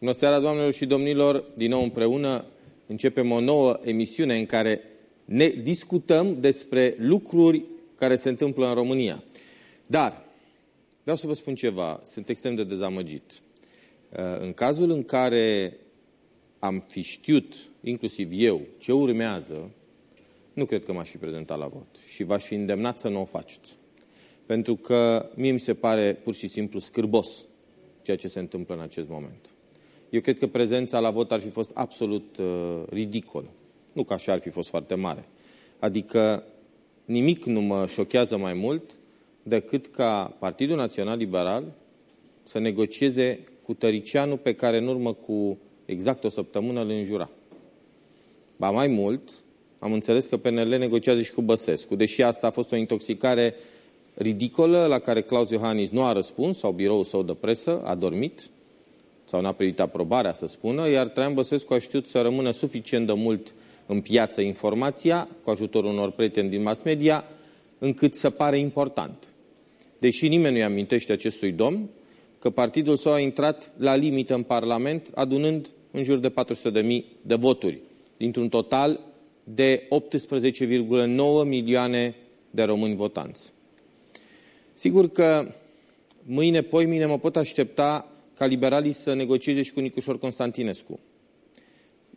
Bună seara, doamnelor și domnilor! Din nou împreună începem o nouă emisiune în care ne discutăm despre lucruri care se întâmplă în România. Dar, vreau să vă spun ceva, sunt extrem de dezamăgit. Uh, în cazul în care am fi știut, inclusiv eu, ce urmează, nu cred că m-aș fi prezentat la vot și v-aș fi îndemnat să nu o faceți. Pentru că mie mi se pare pur și simplu scârbos ceea ce se întâmplă în acest moment. Eu cred că prezența la vot ar fi fost absolut uh, ridicol. Nu că așa ar fi fost foarte mare. Adică nimic nu mă șochează mai mult decât ca Partidul Național Liberal să negocieze cu Tăricianu pe care în urmă cu exact o săptămână îl înjura. Ba mai mult, am înțeles că PNL negociază și cu Băsescu, deși asta a fost o intoxicare ridicolă la care Claus Iohannis nu a răspuns, sau biroul său de presă a dormit, sau n-a primit aprobarea, să spună, iar Traian Băsescu a știut să rămână suficient de mult în piață informația, cu ajutorul unor prieteni din mass media, încât să pare important. Deși nimeni nu-i amintește acestui domn, că partidul său a intrat la limită în Parlament, adunând în jur de 400.000 de voturi, dintr-un total de 18,9 milioane de români votanți. Sigur că mâine, poimine mă pot aștepta ca liberalii să negocieze și cu Nicușor Constantinescu.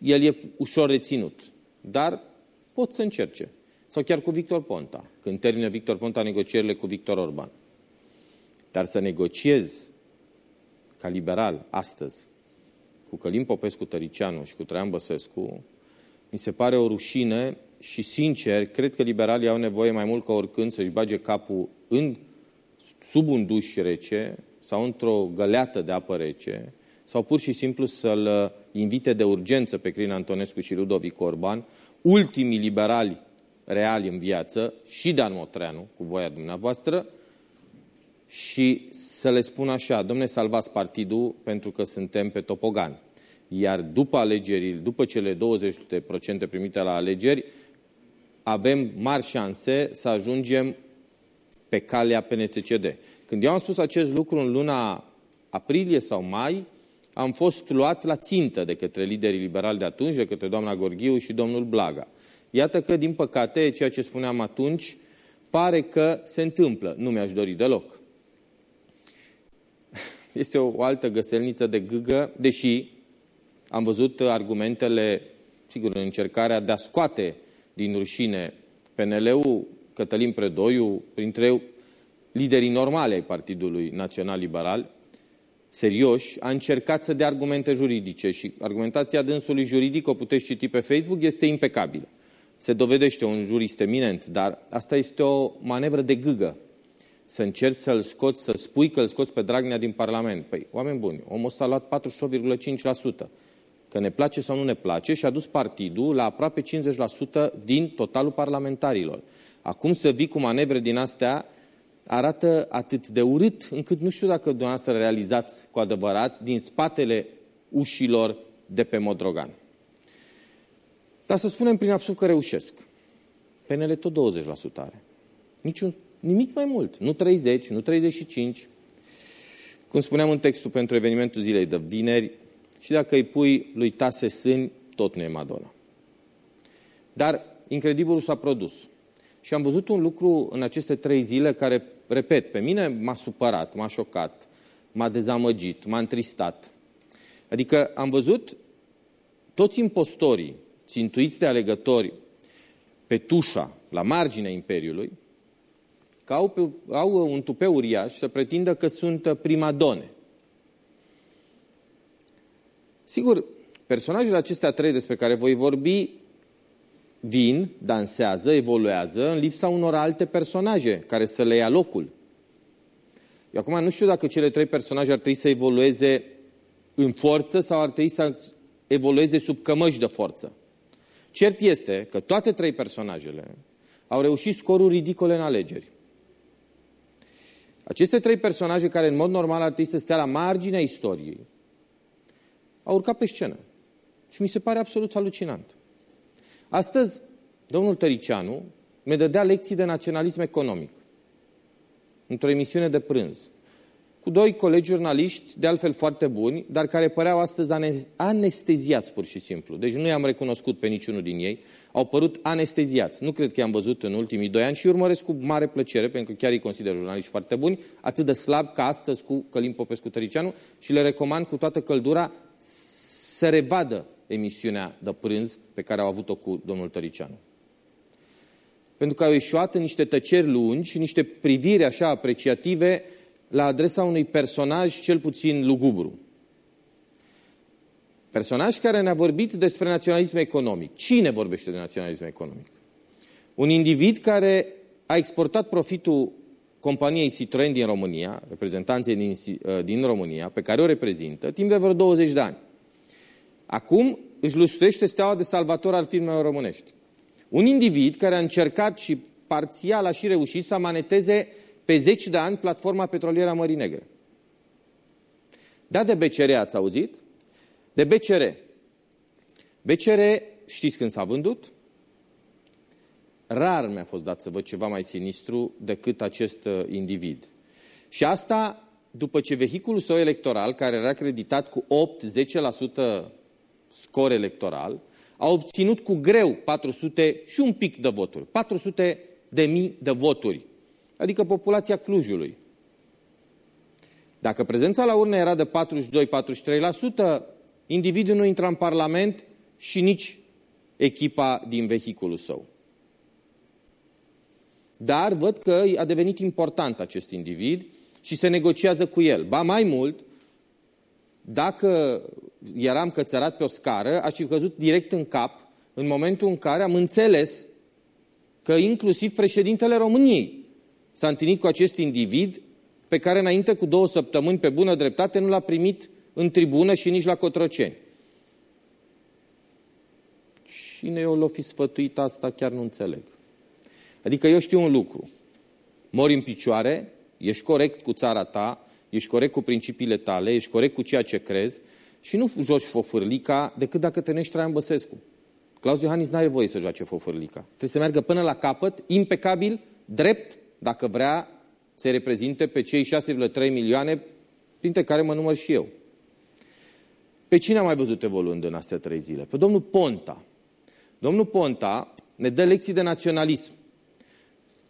El e ușor reținut, dar pot să încerce. Sau chiar cu Victor Ponta, când termină Victor Ponta negocierile cu Victor Orban. Dar să negociez ca liberal astăzi cu Călim Popescu Tăricianu și cu Traian Băsescu, mi se pare o rușine și, sincer, cred că liberalii au nevoie mai mult ca oricând să-și bage capul în, sub un duș rece sau într-o găleată de apă rece sau pur și simplu să-l invite de urgență pe Crin Antonescu și Ludovic Orban, ultimii liberali reali în viață, și Dan Motreanu, cu voia dumneavoastră, și să le spun așa, domne, salvați partidul pentru că suntem pe topogan. Iar după alegeri, după cele 20% primite la alegeri, avem mari șanse să ajungem pe calea PNSCD. Când eu am spus acest lucru în luna aprilie sau mai, am fost luat la țintă de către liderii liberali de atunci, de către doamna Gorghiu și domnul Blaga. Iată că, din păcate, ceea ce spuneam atunci, pare că se întâmplă. Nu mi-aș dori deloc. Este o altă găselniță de gâgă, deși am văzut argumentele, sigur, în încercarea de a scoate din rușine PNL-ul, Cătălin Predoiu, printre liderii normale ai Partidului Național Liberal, serioși, a încercat să dea argumente juridice și argumentația dânsului juridic, o puteți citi pe Facebook, este impecabilă. Se dovedește un jurist eminent, dar asta este o manevră de gâgă. Să încerci să-l scoți, să spui că îl scoți pe Dragnea din Parlament. Păi, oameni buni, omul ăsta a luat 48,5%. Că ne place sau nu ne place și a dus partidul la aproape 50% din totalul parlamentarilor. Acum să vii cu manevre din astea arată atât de urât, încât nu știu dacă dumneavoastră realizați cu adevărat din spatele ușilor de pe Modrogan. Dar să spunem prin absurd că reușesc. PNL tot 20% are. Niciun, nimic mai mult. Nu 30, nu 35. Cum spuneam în textul pentru evenimentul zilei de vineri, și dacă îi pui lui Tase Sâni, tot nu e Madonna. Dar incredibilul s-a produs. Și am văzut un lucru în aceste trei zile care, repet, pe mine m-a supărat, m-a șocat, m-a dezamăgit, m-a întristat. Adică am văzut toți impostorii țintuiți de alegători pe tușa, la marginea Imperiului, că au, pe, au un tupeu uriaș să pretindă că sunt primadone. Sigur, personajele acestea trei despre care voi vorbi vin, dansează, evoluează în lipsa unor alte personaje care să le ia locul. Eu acum nu știu dacă cele trei personaje ar trebui să evolueze în forță sau ar trebui să evolueze sub cămăși de forță. Cert este că toate trei personajele au reușit scoruri ridicole în alegeri. Aceste trei personaje care în mod normal ar trebui să stea la marginea istoriei au urcat pe scenă. Și mi se pare absolut alucinant. Astăzi, domnul Tăricianu mi dădea lecții de naționalism economic într-o emisiune de prânz. cu doi colegi jurnaliști, de altfel foarte buni, dar care păreau astăzi anesteziați pur și simplu. Deci nu i-am recunoscut pe niciunul din ei. Au părut anesteziați. Nu cred că i-am văzut în ultimii doi ani și urmăresc cu mare plăcere, pentru că chiar îi consider jurnaliști foarte buni, atât de slab ca astăzi cu Călim Popescu Tăricianu și le recomand cu toată căldura să revadă emisiunea de prânz pe care au avut-o cu domnul Tăricianu. Pentru că au ieșuat în niște tăceri lungi, niște priviri așa apreciative la adresa unui personaj cel puțin lugubru. Personaj care ne-a vorbit despre naționalism economic. Cine vorbește de naționalism economic? Un individ care a exportat profitul companiei Citroën din România, reprezentanței din, uh, din România, pe care o reprezintă, timp de vreo 20 de ani. Acum își lustruiește steaua de salvator al firmelor românești. Un individ care a încercat și parțial a și reușit să maneteze pe zeci de ani platforma petrolieră a Mării Negre. Da, de BCR ați auzit? De BCR. BCR, știți când s-a vândut? Rar mi-a fost dat să văd ceva mai sinistru decât acest uh, individ. Și asta după ce vehiculul său electoral, care era acreditat cu 8-10% scor electoral, a obținut cu greu 400 și un pic de voturi. 400 de mii de voturi adică populația Clujului. Dacă prezența la urne era de 42-43%, individul nu intra în Parlament și nici echipa din vehiculul său. Dar văd că a devenit important acest individ și se negociază cu el. Ba mai mult, dacă eram cățărat pe o scară, aș fi căzut direct în cap în momentul în care am înțeles că inclusiv președintele României s-a întâlnit cu acest individ pe care înainte cu două săptămâni pe bună dreptate nu l-a primit în tribună și nici la Cotroceni. Cine eu l-o fi sfătuit asta, chiar nu înțeleg. Adică eu știu un lucru. Mori în picioare, ești corect cu țara ta, ești corect cu principiile tale, ești corect cu ceea ce crezi și nu joci fofârlica decât dacă te nești Traian Băsescu. Claus Iohannis nu are voie să joace fofârlica. Trebuie să meargă până la capăt, impecabil, drept, dacă vrea să reprezinte pe cei 6,3 milioane, printre care mă număr și eu. Pe cine am mai văzut evoluând în astea trei zile? Pe domnul Ponta. Domnul Ponta ne dă lecții de naționalism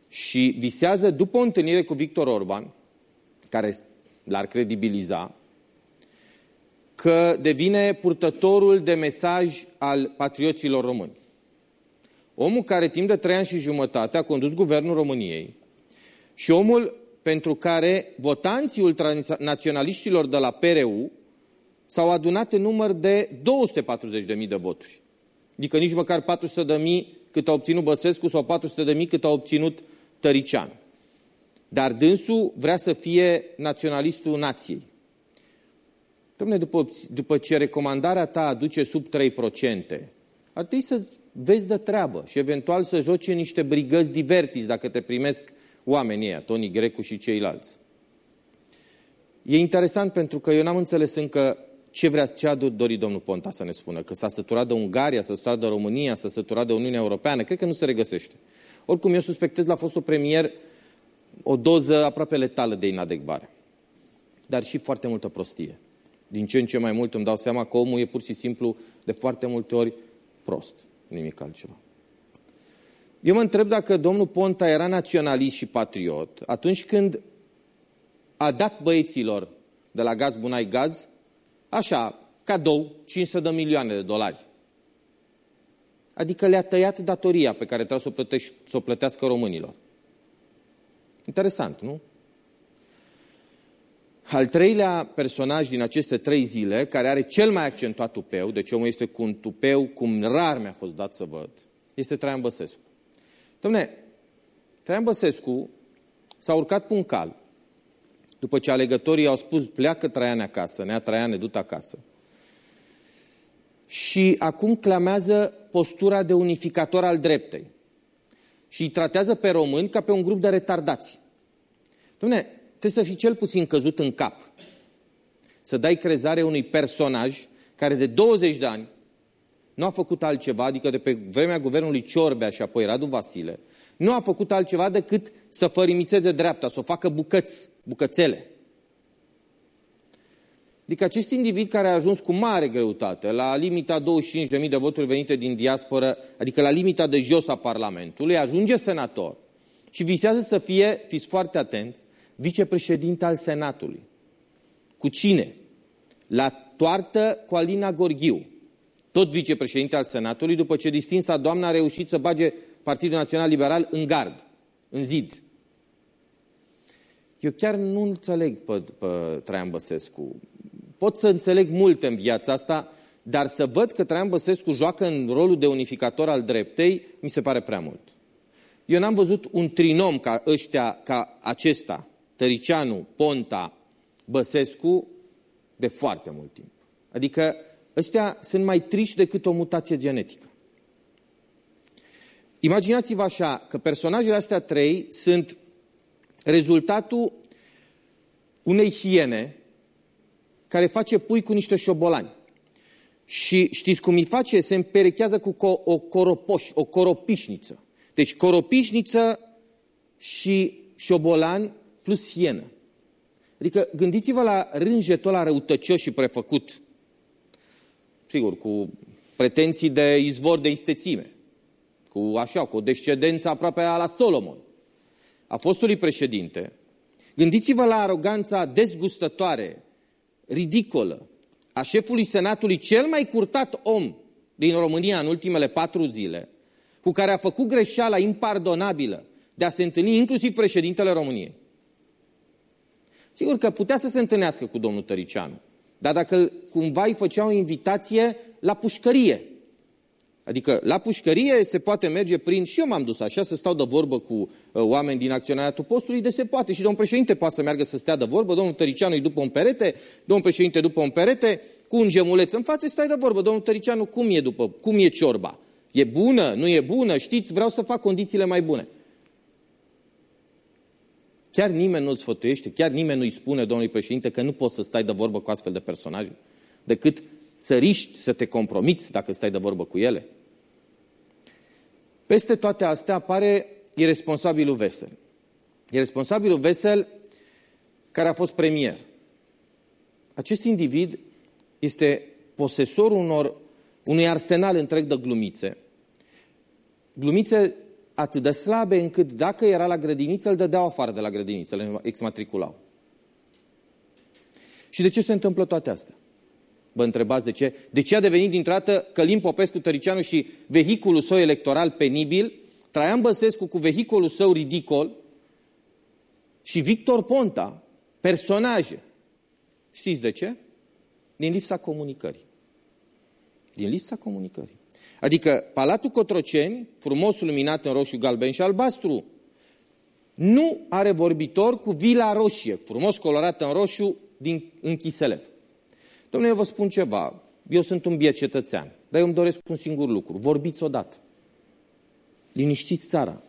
și visează, după o întâlnire cu Victor Orban, care l-ar credibiliza, că devine purtătorul de mesaj al patrioților români. Omul care timp de trei ani și jumătate a condus guvernul României, și omul pentru care votanții ultranaționaliștilor de la PRU s-au adunat în număr de 240.000 de voturi. Adică nici măcar 400.000 cât a obținut Băsescu sau 400.000 cât a obținut Tărician. Dar dânsul vrea să fie naționalistul nației. Dom'le, după, după ce recomandarea ta aduce sub 3%, ar trebui să vezi de treabă și eventual să joci în niște brigăzi divertis dacă te primesc oamenii ăia, Tony Grecu și ceilalți. E interesant pentru că eu n-am înțeles încă ce vrea, ce a dorit domnul Ponta să ne spună, că s-a săturat de Ungaria, s-a săturat de România, s-a săturat de Uniunea Europeană, cred că nu se regăsește. Oricum, eu suspectez la fostul premier o doză aproape letală de inadecvare, dar și foarte multă prostie. Din ce în ce mai mult îmi dau seama că omul e pur și simplu de foarte multe ori prost, nimic altceva. Eu mă întreb dacă domnul Ponta era naționalist și patriot atunci când a dat băieților de la Gaz Bunai Gaz, așa, cadou, 500 de milioane de dolari. Adică le-a tăiat datoria pe care trebuie să o, plătești, să o plătească românilor. Interesant, nu? Al treilea personaj din aceste trei zile, care are cel mai accentuat tupeu, deci omul este cu un tupeu cum rar mi-a fost dat să văd, este Traian Băsescu. Domne, Traian Băsescu s-a urcat pe un cal. După ce alegătorii au spus, pleacă Traian acasă, nea Traian, du acasă. Și acum clamează postura de unificator al dreptei. Și îi tratează pe români ca pe un grup de retardați. Domne, trebuie să fii cel puțin căzut în cap. Să dai crezare unui personaj care de 20 de ani nu a făcut altceva, adică de pe vremea guvernului Ciorbea și apoi Radu Vasile, nu a făcut altceva decât să fărimițeze dreapta, să o facă bucăți, bucățele. Adică acest individ care a ajuns cu mare greutate la limita 25.000 de voturi venite din diasporă, adică la limita de jos a Parlamentului, ajunge senator și visează să fie, fiți foarte atenți, vicepreședinte al Senatului. Cu cine? La toartă cu Alina Gorghiu, tot vicepreședinte al Senatului, după ce distinsa doamna a reușit să bage Partidul Național Liberal în gard, în zid. Eu chiar nu înțeleg pe, pe Traian Băsescu. Pot să înțeleg multe în viața asta, dar să văd că Traian Băsescu joacă în rolul de unificator al dreptei, mi se pare prea mult. Eu n-am văzut un trinom ca ăștia, ca acesta, Tăricianu, Ponta, Băsescu, de foarte mult timp. Adică ăștia sunt mai triști decât o mutație genetică. Imaginați-vă așa că personajele astea trei sunt rezultatul unei hiene care face pui cu niște șobolani. Și știți cum îi face? Se împerechează cu co- o coropoș, o coropișniță. Deci coropișniță și șobolan plus hienă. Adică gândiți-vă la rânjetul ăla răutăcios și prefăcut. Sigur, cu pretenții de izvor de istețime. Cu așa, cu o descendență aproape a la Solomon. A fostului președinte. Gândiți-vă la aroganța dezgustătoare, ridicolă, a șefului Senatului, cel mai curtat om din România în ultimele patru zile, cu care a făcut greșeala impardonabilă de a se întâlni inclusiv președintele României. Sigur că putea să se întâlnească cu domnul Tăricianu, dar dacă cumva îi făcea o invitație la pușcărie, Adică la pușcărie se poate merge prin, și eu m-am dus așa, să stau de vorbă cu uh, oameni din acționariatul postului, de se poate. Și domnul președinte poate să meargă să stea de vorbă, domnul Tăricianu e după un perete, domnul președinte după un perete, cu un gemuleț în față, stai de vorbă. Domnul Tăricianu, cum e după, cum e ciorba? E bună, nu e bună, știți, vreau să fac condițiile mai bune. Chiar nimeni nu-l sfătuiește, chiar nimeni nu-i spune domnului președinte că nu poți să stai de vorbă cu astfel de personaje, decât să riști, să te compromiți dacă stai de vorbă cu ele. Peste toate astea apare irresponsabilul Vesel. Irresponsabilul Vesel, care a fost premier. Acest individ este posesorul unor, unui arsenal întreg de glumițe, glumițe atât de slabe încât dacă era la grădiniță, îl dădeau afară de la grădiniță, îl exmatriculau. Și de ce se întâmplă toate astea? Vă întrebați de ce? De ce a devenit dintr-o dată Călim Popescu Tăricianu și vehiculul său electoral penibil, Traian Băsescu cu vehiculul său ridicol și Victor Ponta, personaje. Știți de ce? Din lipsa comunicării. Din lipsa comunicării. Adică Palatul Cotroceni, frumos luminat în roșu, galben și albastru, nu are vorbitor cu Vila Roșie, frumos colorată în roșu din, în Chiselev. Domnule, eu vă spun ceva. Eu sunt un biet cetățean, dar eu îmi doresc un singur lucru. Vorbiți odată. Liniștiți țara.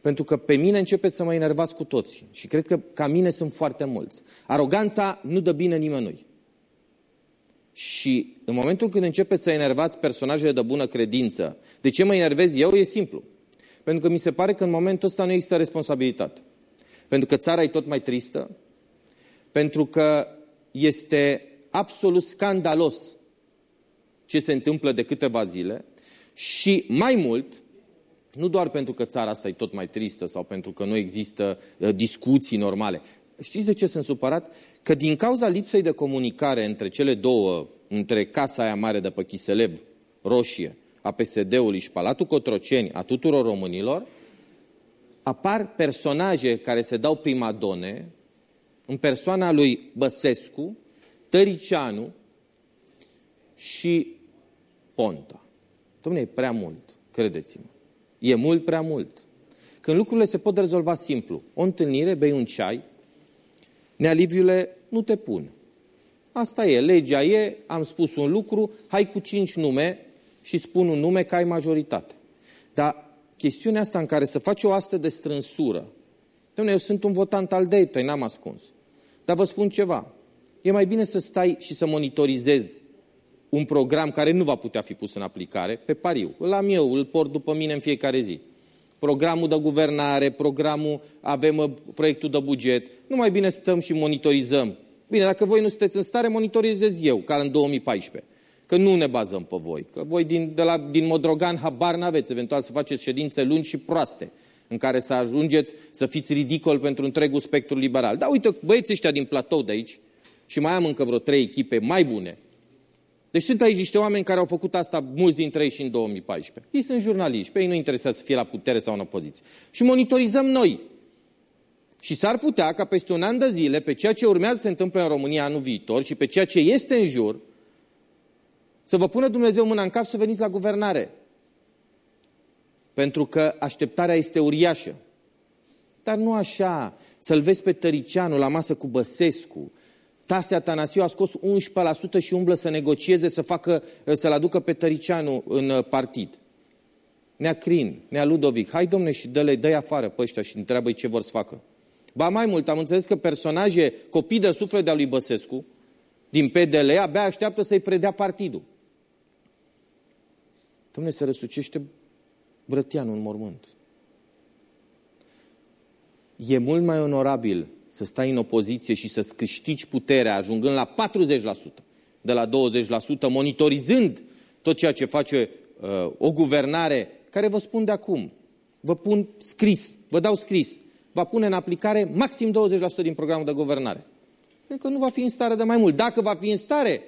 Pentru că pe mine începeți să mă enervați cu toți. Și cred că ca mine sunt foarte mulți. Aroganța nu dă bine nimănui. Și în momentul când începeți să enervați personajele de bună credință, de ce mă enervez eu? E simplu. Pentru că mi se pare că în momentul ăsta nu există responsabilitate. Pentru că țara e tot mai tristă, pentru că este absolut scandalos ce se întâmplă de câteva zile și mai mult, nu doar pentru că țara asta e tot mai tristă sau pentru că nu există uh, discuții normale. Știți de ce sunt supărat? Că din cauza lipsei de comunicare între cele două, între Casa aia mare de pe Chiselev, roșie, a PSD-ului și Palatul Cotroceni, a tuturor românilor, apar personaje care se dau primadone în persoana lui Băsescu, Tăricianu și Ponta. Dom'le, e prea mult, credeți-mă. E mult prea mult. Când lucrurile se pot rezolva simplu. O întâlnire, bei un ceai, nealiviule, nu te pun. Asta e, legea e, am spus un lucru, hai cu cinci nume și spun un nume că ai majoritate. Dar chestiunea asta în care să faci o astă de strânsură, Dom'le, eu sunt un votant al dreptei, n-am ascuns. Dar vă spun ceva, e mai bine să stai și să monitorizezi un program care nu va putea fi pus în aplicare pe pariu. Îl am eu, îl port după mine în fiecare zi. Programul de guvernare, programul, avem uh, proiectul de buget. Nu mai bine stăm și monitorizăm Bine, dacă voi nu sunteți în stare, monitorizez eu, ca în 2014. Că nu ne bazăm pe voi. Că voi din, de la, din Modrogan habar n-aveți, eventual să faceți ședințe lungi și proaste, în care să ajungeți să fiți ridicol pentru întregul spectru liberal. Dar uite, băieții ăștia din platou de aici, și mai am încă vreo trei echipe mai bune, deci sunt aici niște oameni care au făcut asta, mulți dintre ei și în 2014. Ei sunt jurnaliști, pe ei nu interesează să fie la putere sau în opoziție. Și monitorizăm noi. Și s-ar putea ca peste un an de zile, pe ceea ce urmează să se întâmple în România anul viitor și pe ceea ce este în jur, să vă pună Dumnezeu mâna în cap să veniți la guvernare. Pentru că așteptarea este uriașă. Dar nu așa. Să-l vezi pe Tăricianu la masă cu Băsescu, Tase Atanasiu a scos 11% și umblă să negocieze, să facă, să-l aducă pe Tăricianu în uh, partid. Nea Crin, Nea Ludovic, hai domne și dă-le, dă afară pe ăștia și întreabă ce vor să facă. Ba mai mult, am înțeles că personaje copii de suflet de-a lui Băsescu, din PDL, abia așteaptă să-i predea partidul. Domne, se răsucește Brătianul în mormânt. E mult mai onorabil să stai în opoziție și să-ți câștigi puterea, ajungând la 40%, de la 20%, monitorizând tot ceea ce face uh, o guvernare, care vă spun de acum, vă pun scris, vă dau scris, va pune în aplicare maxim 20% din programul de guvernare. Pentru că nu va fi în stare de mai mult. Dacă va fi în stare,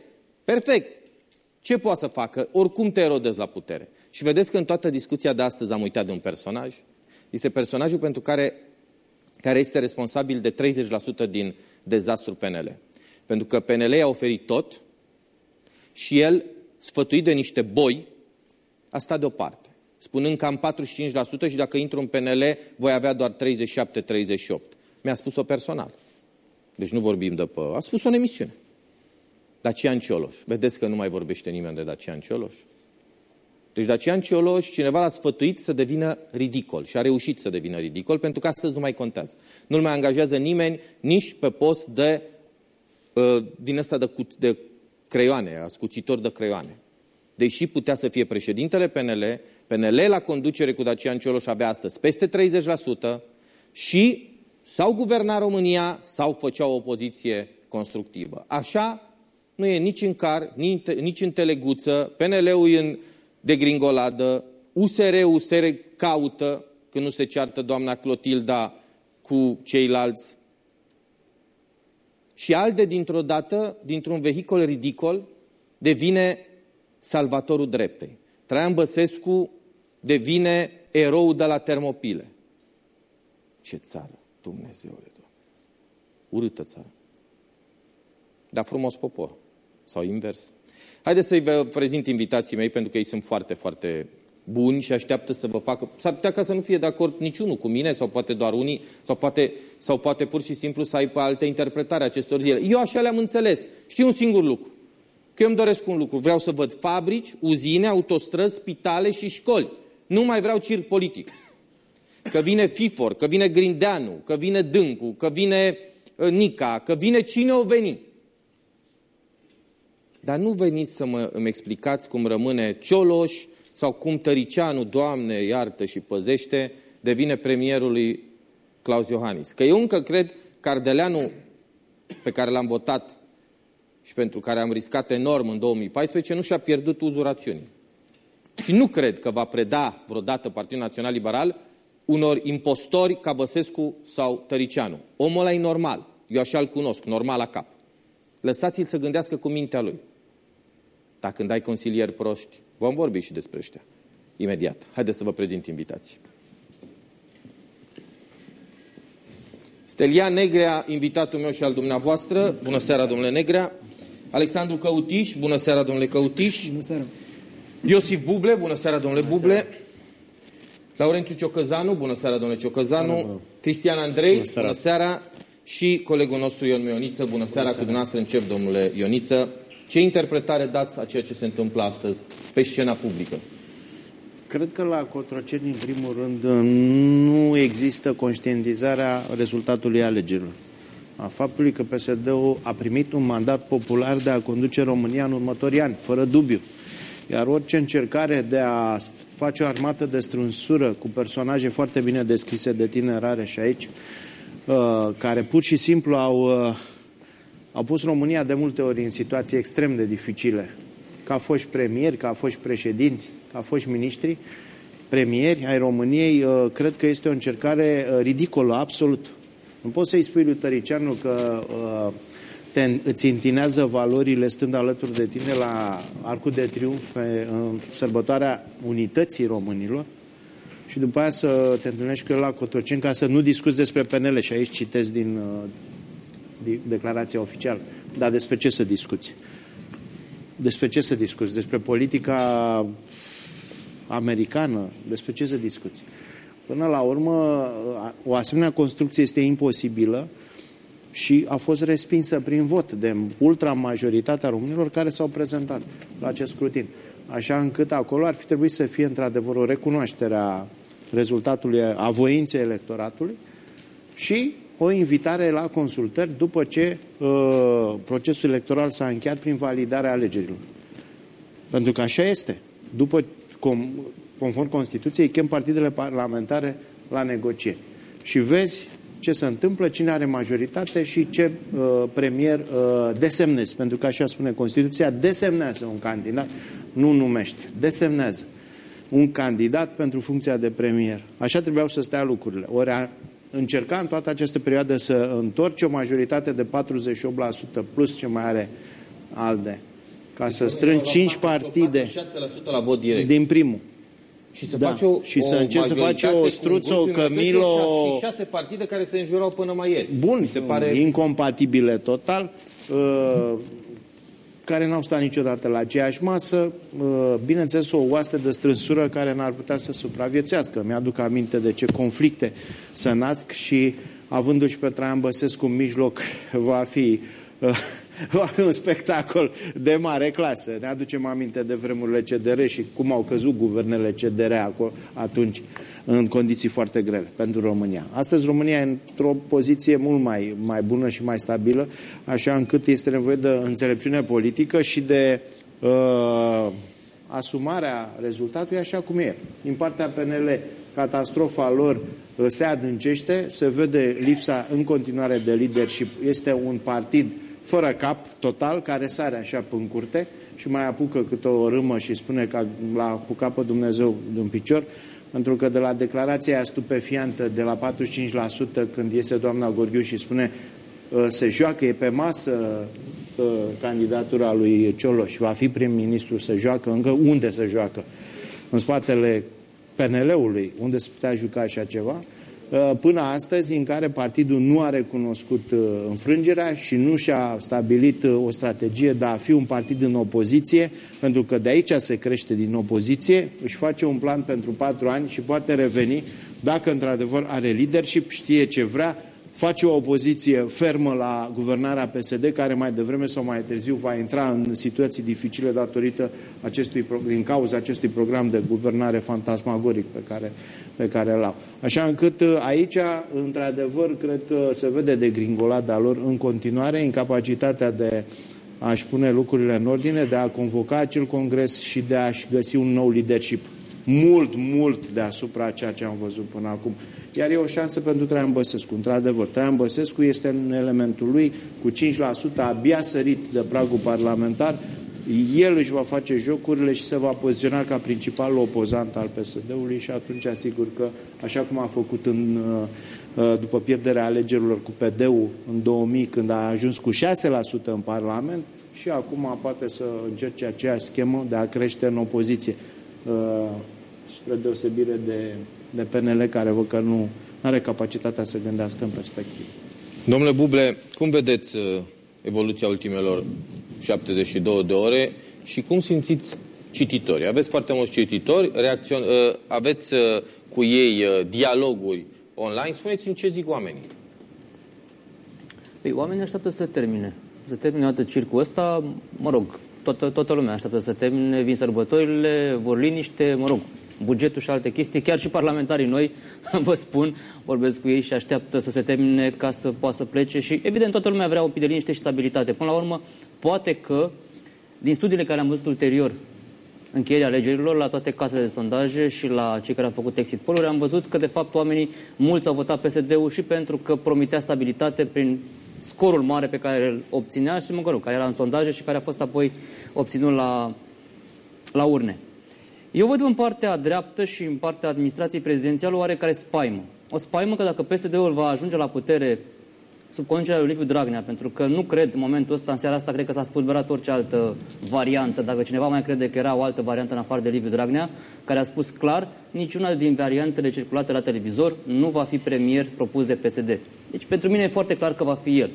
perfect. Ce poate să facă? Oricum te erodezi la putere. Și vedeți că în toată discuția de astăzi am uitat de un personaj. Este personajul pentru care care este responsabil de 30% din dezastrul PNL. Pentru că PNL a oferit tot și el, sfătuit de niște boi, a stat deoparte, spunând că am 45% și dacă intru în PNL voi avea doar 37-38%. Mi-a spus-o personal. Deci nu vorbim de pe... A spus-o în emisiune. Dacian Cioloș. Vedeți că nu mai vorbește nimeni de Dacian Cioloș? Deci Dacian Cioloș, cineva l-a sfătuit să devină ridicol și a reușit să devină ridicol pentru că astăzi nu mai contează. Nu-l mai angajează nimeni nici pe post de, uh, din ăsta de, de creioane, ascuțitor de creioane. Deși putea să fie președintele PNL, PNL la conducere cu Dacian Cioloș avea astăzi peste 30% și sau guverna România sau făcea o opoziție constructivă. Așa nu e nici în car, nici în teleguță, PNL-ul în de gringoladă, USR-ul se caută când nu se ceartă doamna Clotilda cu ceilalți. Și Alde, dintr-o dată, dintr-un vehicol ridicol, devine salvatorul dreptei. Traian Băsescu devine erou de la Termopile. Ce țară, Dumnezeule, Doamne. Urâtă țară. Dar frumos popor. Sau invers. Haideți să-i vă prezint invitații mei, pentru că ei sunt foarte, foarte buni și așteaptă să vă facă... S-ar putea ca să nu fie de acord niciunul cu mine, sau poate doar unii, sau poate, sau poate pur și simplu să aibă alte interpretare acestor zile. Eu așa le-am înțeles. Știu un singur lucru. Că eu îmi doresc un lucru. Vreau să văd fabrici, uzine, autostrăzi, spitale și școli. Nu mai vreau circ politic. Că vine FIFOR, că vine Grindeanu, că vine Dâncu, că vine uh, Nica, că vine cine o veni. Dar nu veniți să mă, îmi explicați cum rămâne Cioloș sau cum Tăricianu, Doamne, iartă și păzește, devine premierul lui Claus Iohannis. Că eu încă cred că Ardeleanu, pe care l-am votat și pentru care am riscat enorm în 2014, nu și-a pierdut uzul rațiunii. Și nu cred că va preda vreodată Partidul Național Liberal unor impostori ca Băsescu sau Tăricianu. Omul ăla e normal. Eu așa-l cunosc, normal la cap. Lăsați-l să gândească cu mintea lui. Dar când ai consilieri proști, vom vorbi și despre ăștia. Imediat. Haideți să vă prezint invitații. Stelia Negrea, invitatul meu și al dumneavoastră. Bună seara, domnule Negrea. Alexandru Căutiș, bună seara, domnule Căutiș. Bună seara. Iosif Buble, bună seara, domnule bună Buble. Seara. Laurențiu Ciocăzanu, bună seara, domnule Ciocăzanu. Seara, Cristian Andrei, bună seara. bună seara. Și colegul nostru Ion Ioniță, bună, bună seara, seara, cu dumneavoastră încep, domnule Ioniță. Ce interpretare dați a ceea ce se întâmplă astăzi pe scena publică? Cred că la Cotroceni, în primul rând, nu există conștientizarea rezultatului alegerilor. A faptului că PSD-ul a primit un mandat popular de a conduce România în următorii ani, fără dubiu. Iar orice încercare de a face o armată de strânsură cu personaje foarte bine descrise de tine rare și aici, uh, care pur și simplu au uh, au pus România de multe ori în situații extrem de dificile. Ca foști premieri, ca foști președinți, ca foști miniștri, premieri ai României, uh, cred că este o încercare uh, ridicolă, absolut. Nu poți să-i spui lui Tăricianu că uh, te, îți întinează valorile stând alături de tine la Arcul de Triunf pe în sărbătoarea unității românilor și după aia să te întâlnești cu el la Cotroceni ca să nu discuți despre PNL și aici citesc din, din declarația oficială. Dar despre ce să discuți? Despre ce să discuți? Despre politica americană? Despre ce să discuți? Până la urmă, o asemenea construcție este imposibilă și a fost respinsă prin vot de ultramajoritatea românilor care s-au prezentat la acest scrutin. Așa încât acolo ar fi trebuit să fie într-adevăr o recunoaștere a rezultatului, a voinței electoratului și o invitare la consultări după ce uh, procesul electoral s-a încheiat prin validarea alegerilor. Pentru că așa este. După, com, conform Constituției, chem partidele parlamentare la negocieri. Și vezi ce se întâmplă, cine are majoritate și ce uh, premier uh, desemnezi. Pentru că așa spune Constituția, desemnează un candidat, nu numește, desemnează un candidat pentru funcția de premier. Așa trebuiau să stea lucrurile. Ori a încerca în toată această perioadă să întorci o majoritate de 48% plus ce mai are ALDE, ca să strâng 5 partide la vot direct. din primul. Și să da. faci o, și să încerci să faci o struță, o cămilo... Și șase partide care se înjurau până mai ieri. Bun, se pare... incompatibile total, uh, care n-au stat niciodată la aceeași masă, uh, bineînțeles o oaste de strânsură care n-ar putea să supraviețuiască. Mi-aduc aminte de ce conflicte să nasc și avându-și pe Traian Băsescu în mijloc va fi... Uh, va fi un spectacol de mare clasă. Ne aducem aminte de vremurile CDR și cum au căzut guvernele CDR acolo, atunci în condiții foarte grele pentru România. Astăzi România e într-o poziție mult mai, mai bună și mai stabilă, așa încât este nevoie de înțelepciune politică și de uh, asumarea rezultatului așa cum e. Din partea PNL, catastrofa lor uh, se adâncește, se vede lipsa în continuare de leadership. Este un partid fără cap, total, care sare așa pe curte și mai apucă câte o râmă și spune că l-a apucat pe Dumnezeu de un picior, pentru că de la declarația aia stupefiantă de la 45% când iese doamna Gorghiu și spune ă, se joacă, e pe masă ă, candidatura lui Cioloș, va fi prim-ministru, să joacă încă, unde să joacă? În spatele PNL-ului, unde se putea juca așa ceva? Uh, până astăzi în care partidul nu a recunoscut uh, înfrângerea și nu și-a stabilit uh, o strategie de a fi un partid în opoziție, pentru că de aici se crește din opoziție, își face un plan pentru patru ani și poate reveni dacă într-adevăr are leadership, știe ce vrea, face o opoziție fermă la guvernarea PSD, care mai devreme sau mai târziu va intra în situații dificile datorită acestui, din cauza acestui program de guvernare fantasmagoric pe care, pe care l-au. Așa încât uh, aici, într-adevăr, cred că se vede de gringolada lor în continuare, incapacitatea de a-și pune lucrurile în ordine, de a convoca acel congres și de a-și găsi un nou leadership. Mult, mult deasupra ceea ce am văzut până acum. Iar e o șansă pentru Traian Băsescu. Într-adevăr, Traian Băsescu este în elementul lui cu 5% abia sărit de pragul parlamentar. El își va face jocurile și se va poziționa ca principal opozant al PSD-ului și atunci asigur că, așa cum a făcut în, uh, uh, după pierderea alegerilor cu PD-ul în 2000, când a ajuns cu 6% în Parlament, și acum poate să încerce aceeași schemă de a crește în opoziție, uh, spre deosebire de de PNL care văd că nu are capacitatea să gândească în perspectivă. Domnule Buble, cum vedeți uh, evoluția ultimelor 72 de ore și cum simțiți cititorii? Aveți foarte mulți cititori, reacțion, uh, aveți uh, cu ei dialoguri online. Spuneți-mi ce zic oamenii. Păi, oamenii așteaptă să termine. Să termine toată circul ăsta, mă rog, toată, toată lumea așteaptă să termine, vin sărbătorile, vor liniște, mă rog, bugetul și alte chestii, chiar și parlamentarii noi, vă spun, vorbesc cu ei și așteaptă să se termine ca să poată să plece și evident toată lumea vrea un pic de liniște și stabilitate. Până la urmă, poate că din studiile care am văzut ulterior încheierea alegerilor la toate casele de sondaje și la cei care au făcut exit poll am văzut că de fapt oamenii mulți au votat PSD-ul și pentru că promitea stabilitate prin scorul mare pe care îl obținea și, mă rog, care era în sondaje și care a fost apoi obținut la, la urne. Eu văd în partea dreaptă și în partea administrației prezidențiale oarecare spaimă. O spaimă că dacă PSD-ul va ajunge la putere sub conducerea lui Liviu Dragnea, pentru că nu cred în momentul ăsta, în seara asta, cred că s-a spulberat orice altă variantă, dacă cineva mai crede că era o altă variantă în afară de Liviu Dragnea, care a spus clar, niciuna din variantele circulate la televizor nu va fi premier propus de PSD. Deci pentru mine e foarte clar că va fi el.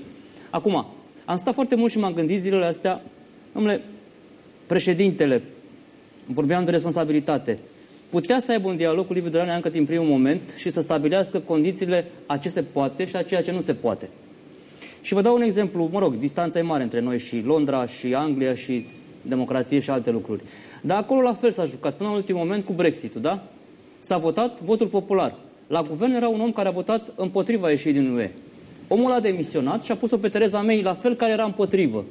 Acum, am stat foarte mult și m-am gândit zilele astea, domnule, președintele, vorbeam de responsabilitate, putea să aibă un dialog cu Liviu Dragnea încă din primul moment și să stabilească condițiile a ce se poate și a ceea ce nu se poate. Și vă dau un exemplu, mă rog, distanța e mare între noi și Londra și Anglia și democrație și alte lucruri. Dar acolo la fel s-a jucat până în ultimul moment cu Brexit-ul, da? S-a votat votul popular. La guvern era un om care a votat împotriva ieșirii din UE. Omul a demisionat și a pus-o pe Tereza May la fel care era împotrivă.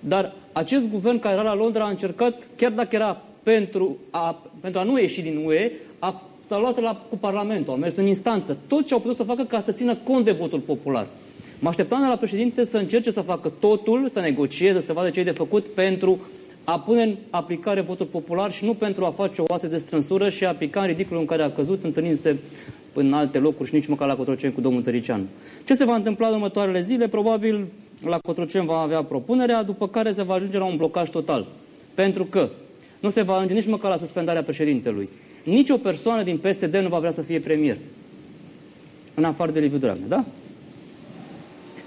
Dar acest guvern care era la Londra a încercat, chiar dacă era pentru a, pentru a nu ieși din UE, a, s-a luat la, cu Parlamentul, a mers în instanță. Tot ce au putut să facă ca să țină cont de votul popular. Mă așteptam de la președinte să încerce să facă totul, să negocieze, să vadă ce e de făcut pentru a pune în aplicare votul popular și nu pentru a face o oasă de strânsură și a aplica în ridicolul în care a căzut, întâlnindu-se în alte locuri și nici măcar la Cotroceni cu domnul Tăricianu. Ce se va întâmpla în următoarele zile? Probabil la Cotroceni va avea propunerea, după care se va ajunge la un blocaj total. Pentru că nu se va ajunge nici măcar la suspendarea președintelui. Nici o persoană din PSD nu va vrea să fie premier. În afară de Liviu Dragnea, da?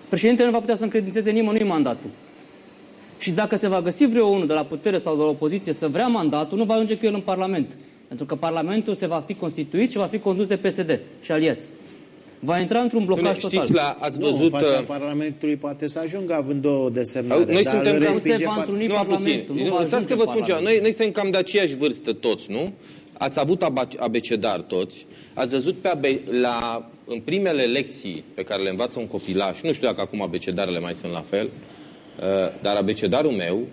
Președintele nu va putea să încredințeze nimănui mandatul. Și dacă se va găsi vreo unul de la putere sau de la opoziție să vrea mandatul, nu va ajunge cu el în Parlament. Pentru că Parlamentul se va fi constituit și va fi condus de PSD și aliați. Va intra într-un blocaj știți, total. La, ați Nu, în văzut... fața uh, Parlamentului poate să ajungă având o desemnare. Noi dar suntem îl cam- respinge Nu se va par- întruni Nu, puțin. Parlamentul, nu va Stați ajunge că vă în spun ceva. Parlament. Noi, noi suntem cam de aceeași vârstă toți, nu? Ați avut aba- abecedar toți. Ați văzut pe abe- la, în primele lecții pe care le învață un copilaș, nu știu dacă acum abecedarele mai sunt la fel, uh, dar abecedarul meu,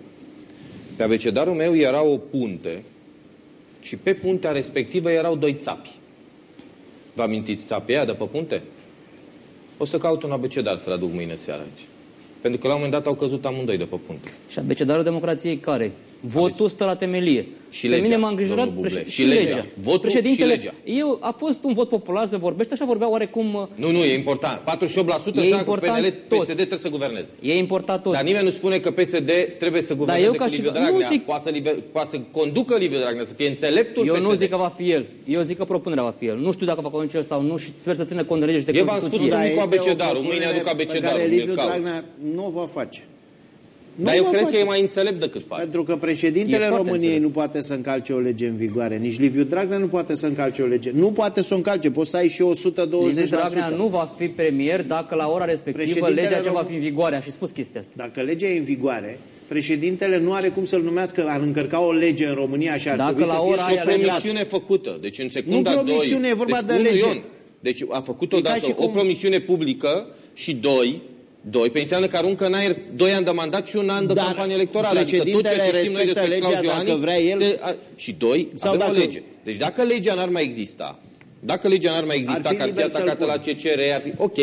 pe abecedarul meu era o punte și pe puntea respectivă erau doi țapi. Vă amintiți țapii aia de pe punte? O să caut un abecedar să-l aduc mâine seara aici. Pentru că la un moment dat au căzut amândoi de pe punte. Și abecedarul democrației care? Votul stă la temelie. Și Pe legea, mine m-a îngrijorat domnul Buble. preș- Și legea. Votul Președintele, și legea. Eu, a fost un vot popular, se vorbește, așa vorbea oarecum... uh, Nu, nu, e important. 48% înseamnă important că PNL, tot. PSD trebuie să guverneze. E importat tot. Dar nimeni nu spune că PSD trebuie să guverneze eu ca cu și- Liviu nu Dragnea. zic- Poate, să liber, poate să conducă Liviu Dragnea, să fie înțeleptul Eu PSD. nu zic că va fi el. Eu zic că propunerea va fi el. Nu știu dacă va conduce el sau nu și sper să țină cont de lege și de Eu v-am spus Constituție. că- Dar cu este o abecedarul, mâine propunere aduc abecedarul, Pe care mi-l Liviu caut. Dragnea nu o va face. Nu Dar eu va cred face. că e mai înțelept decât pare. Pentru că E președintele foarte României înțelept. nu poate să încalce o lege în vigoare. Nici Liviu Dragnea nu poate să încalce o lege. Nu poate să o încalce. Poți să ai și 120%. Liviu Dragnea nu va fi premier dacă la ora respectivă Președintele legea ce va Român- fi în vigoare. Aș și spus chestia asta. Dacă legea e în vigoare, președintele nu are cum să-l numească ar încărca o lege în România și ar Dacă trebui la să fie ora E o aia suspendat. promisiune făcută. Deci în secunda Nu 2... promisiune, e vorba deci, de unu, lege. Ion, deci a făcut E ca odată și o cum- promisiune publică și doi, doi, pe înseamnă că aruncă în aer doi ani de mandat și un an de Dar campanie electorală. Adică tot președintele ceea ce știm noi respectă despre legea Claus dacă Iohannis vrea el- se, a, și doi, Sau avem dacă- o lege. Deci dacă legea n-ar mai exista, dacă legea n-ar mai exista, fi că ar fi liber să-l atacată la pună. CCR, ar fi... Ok,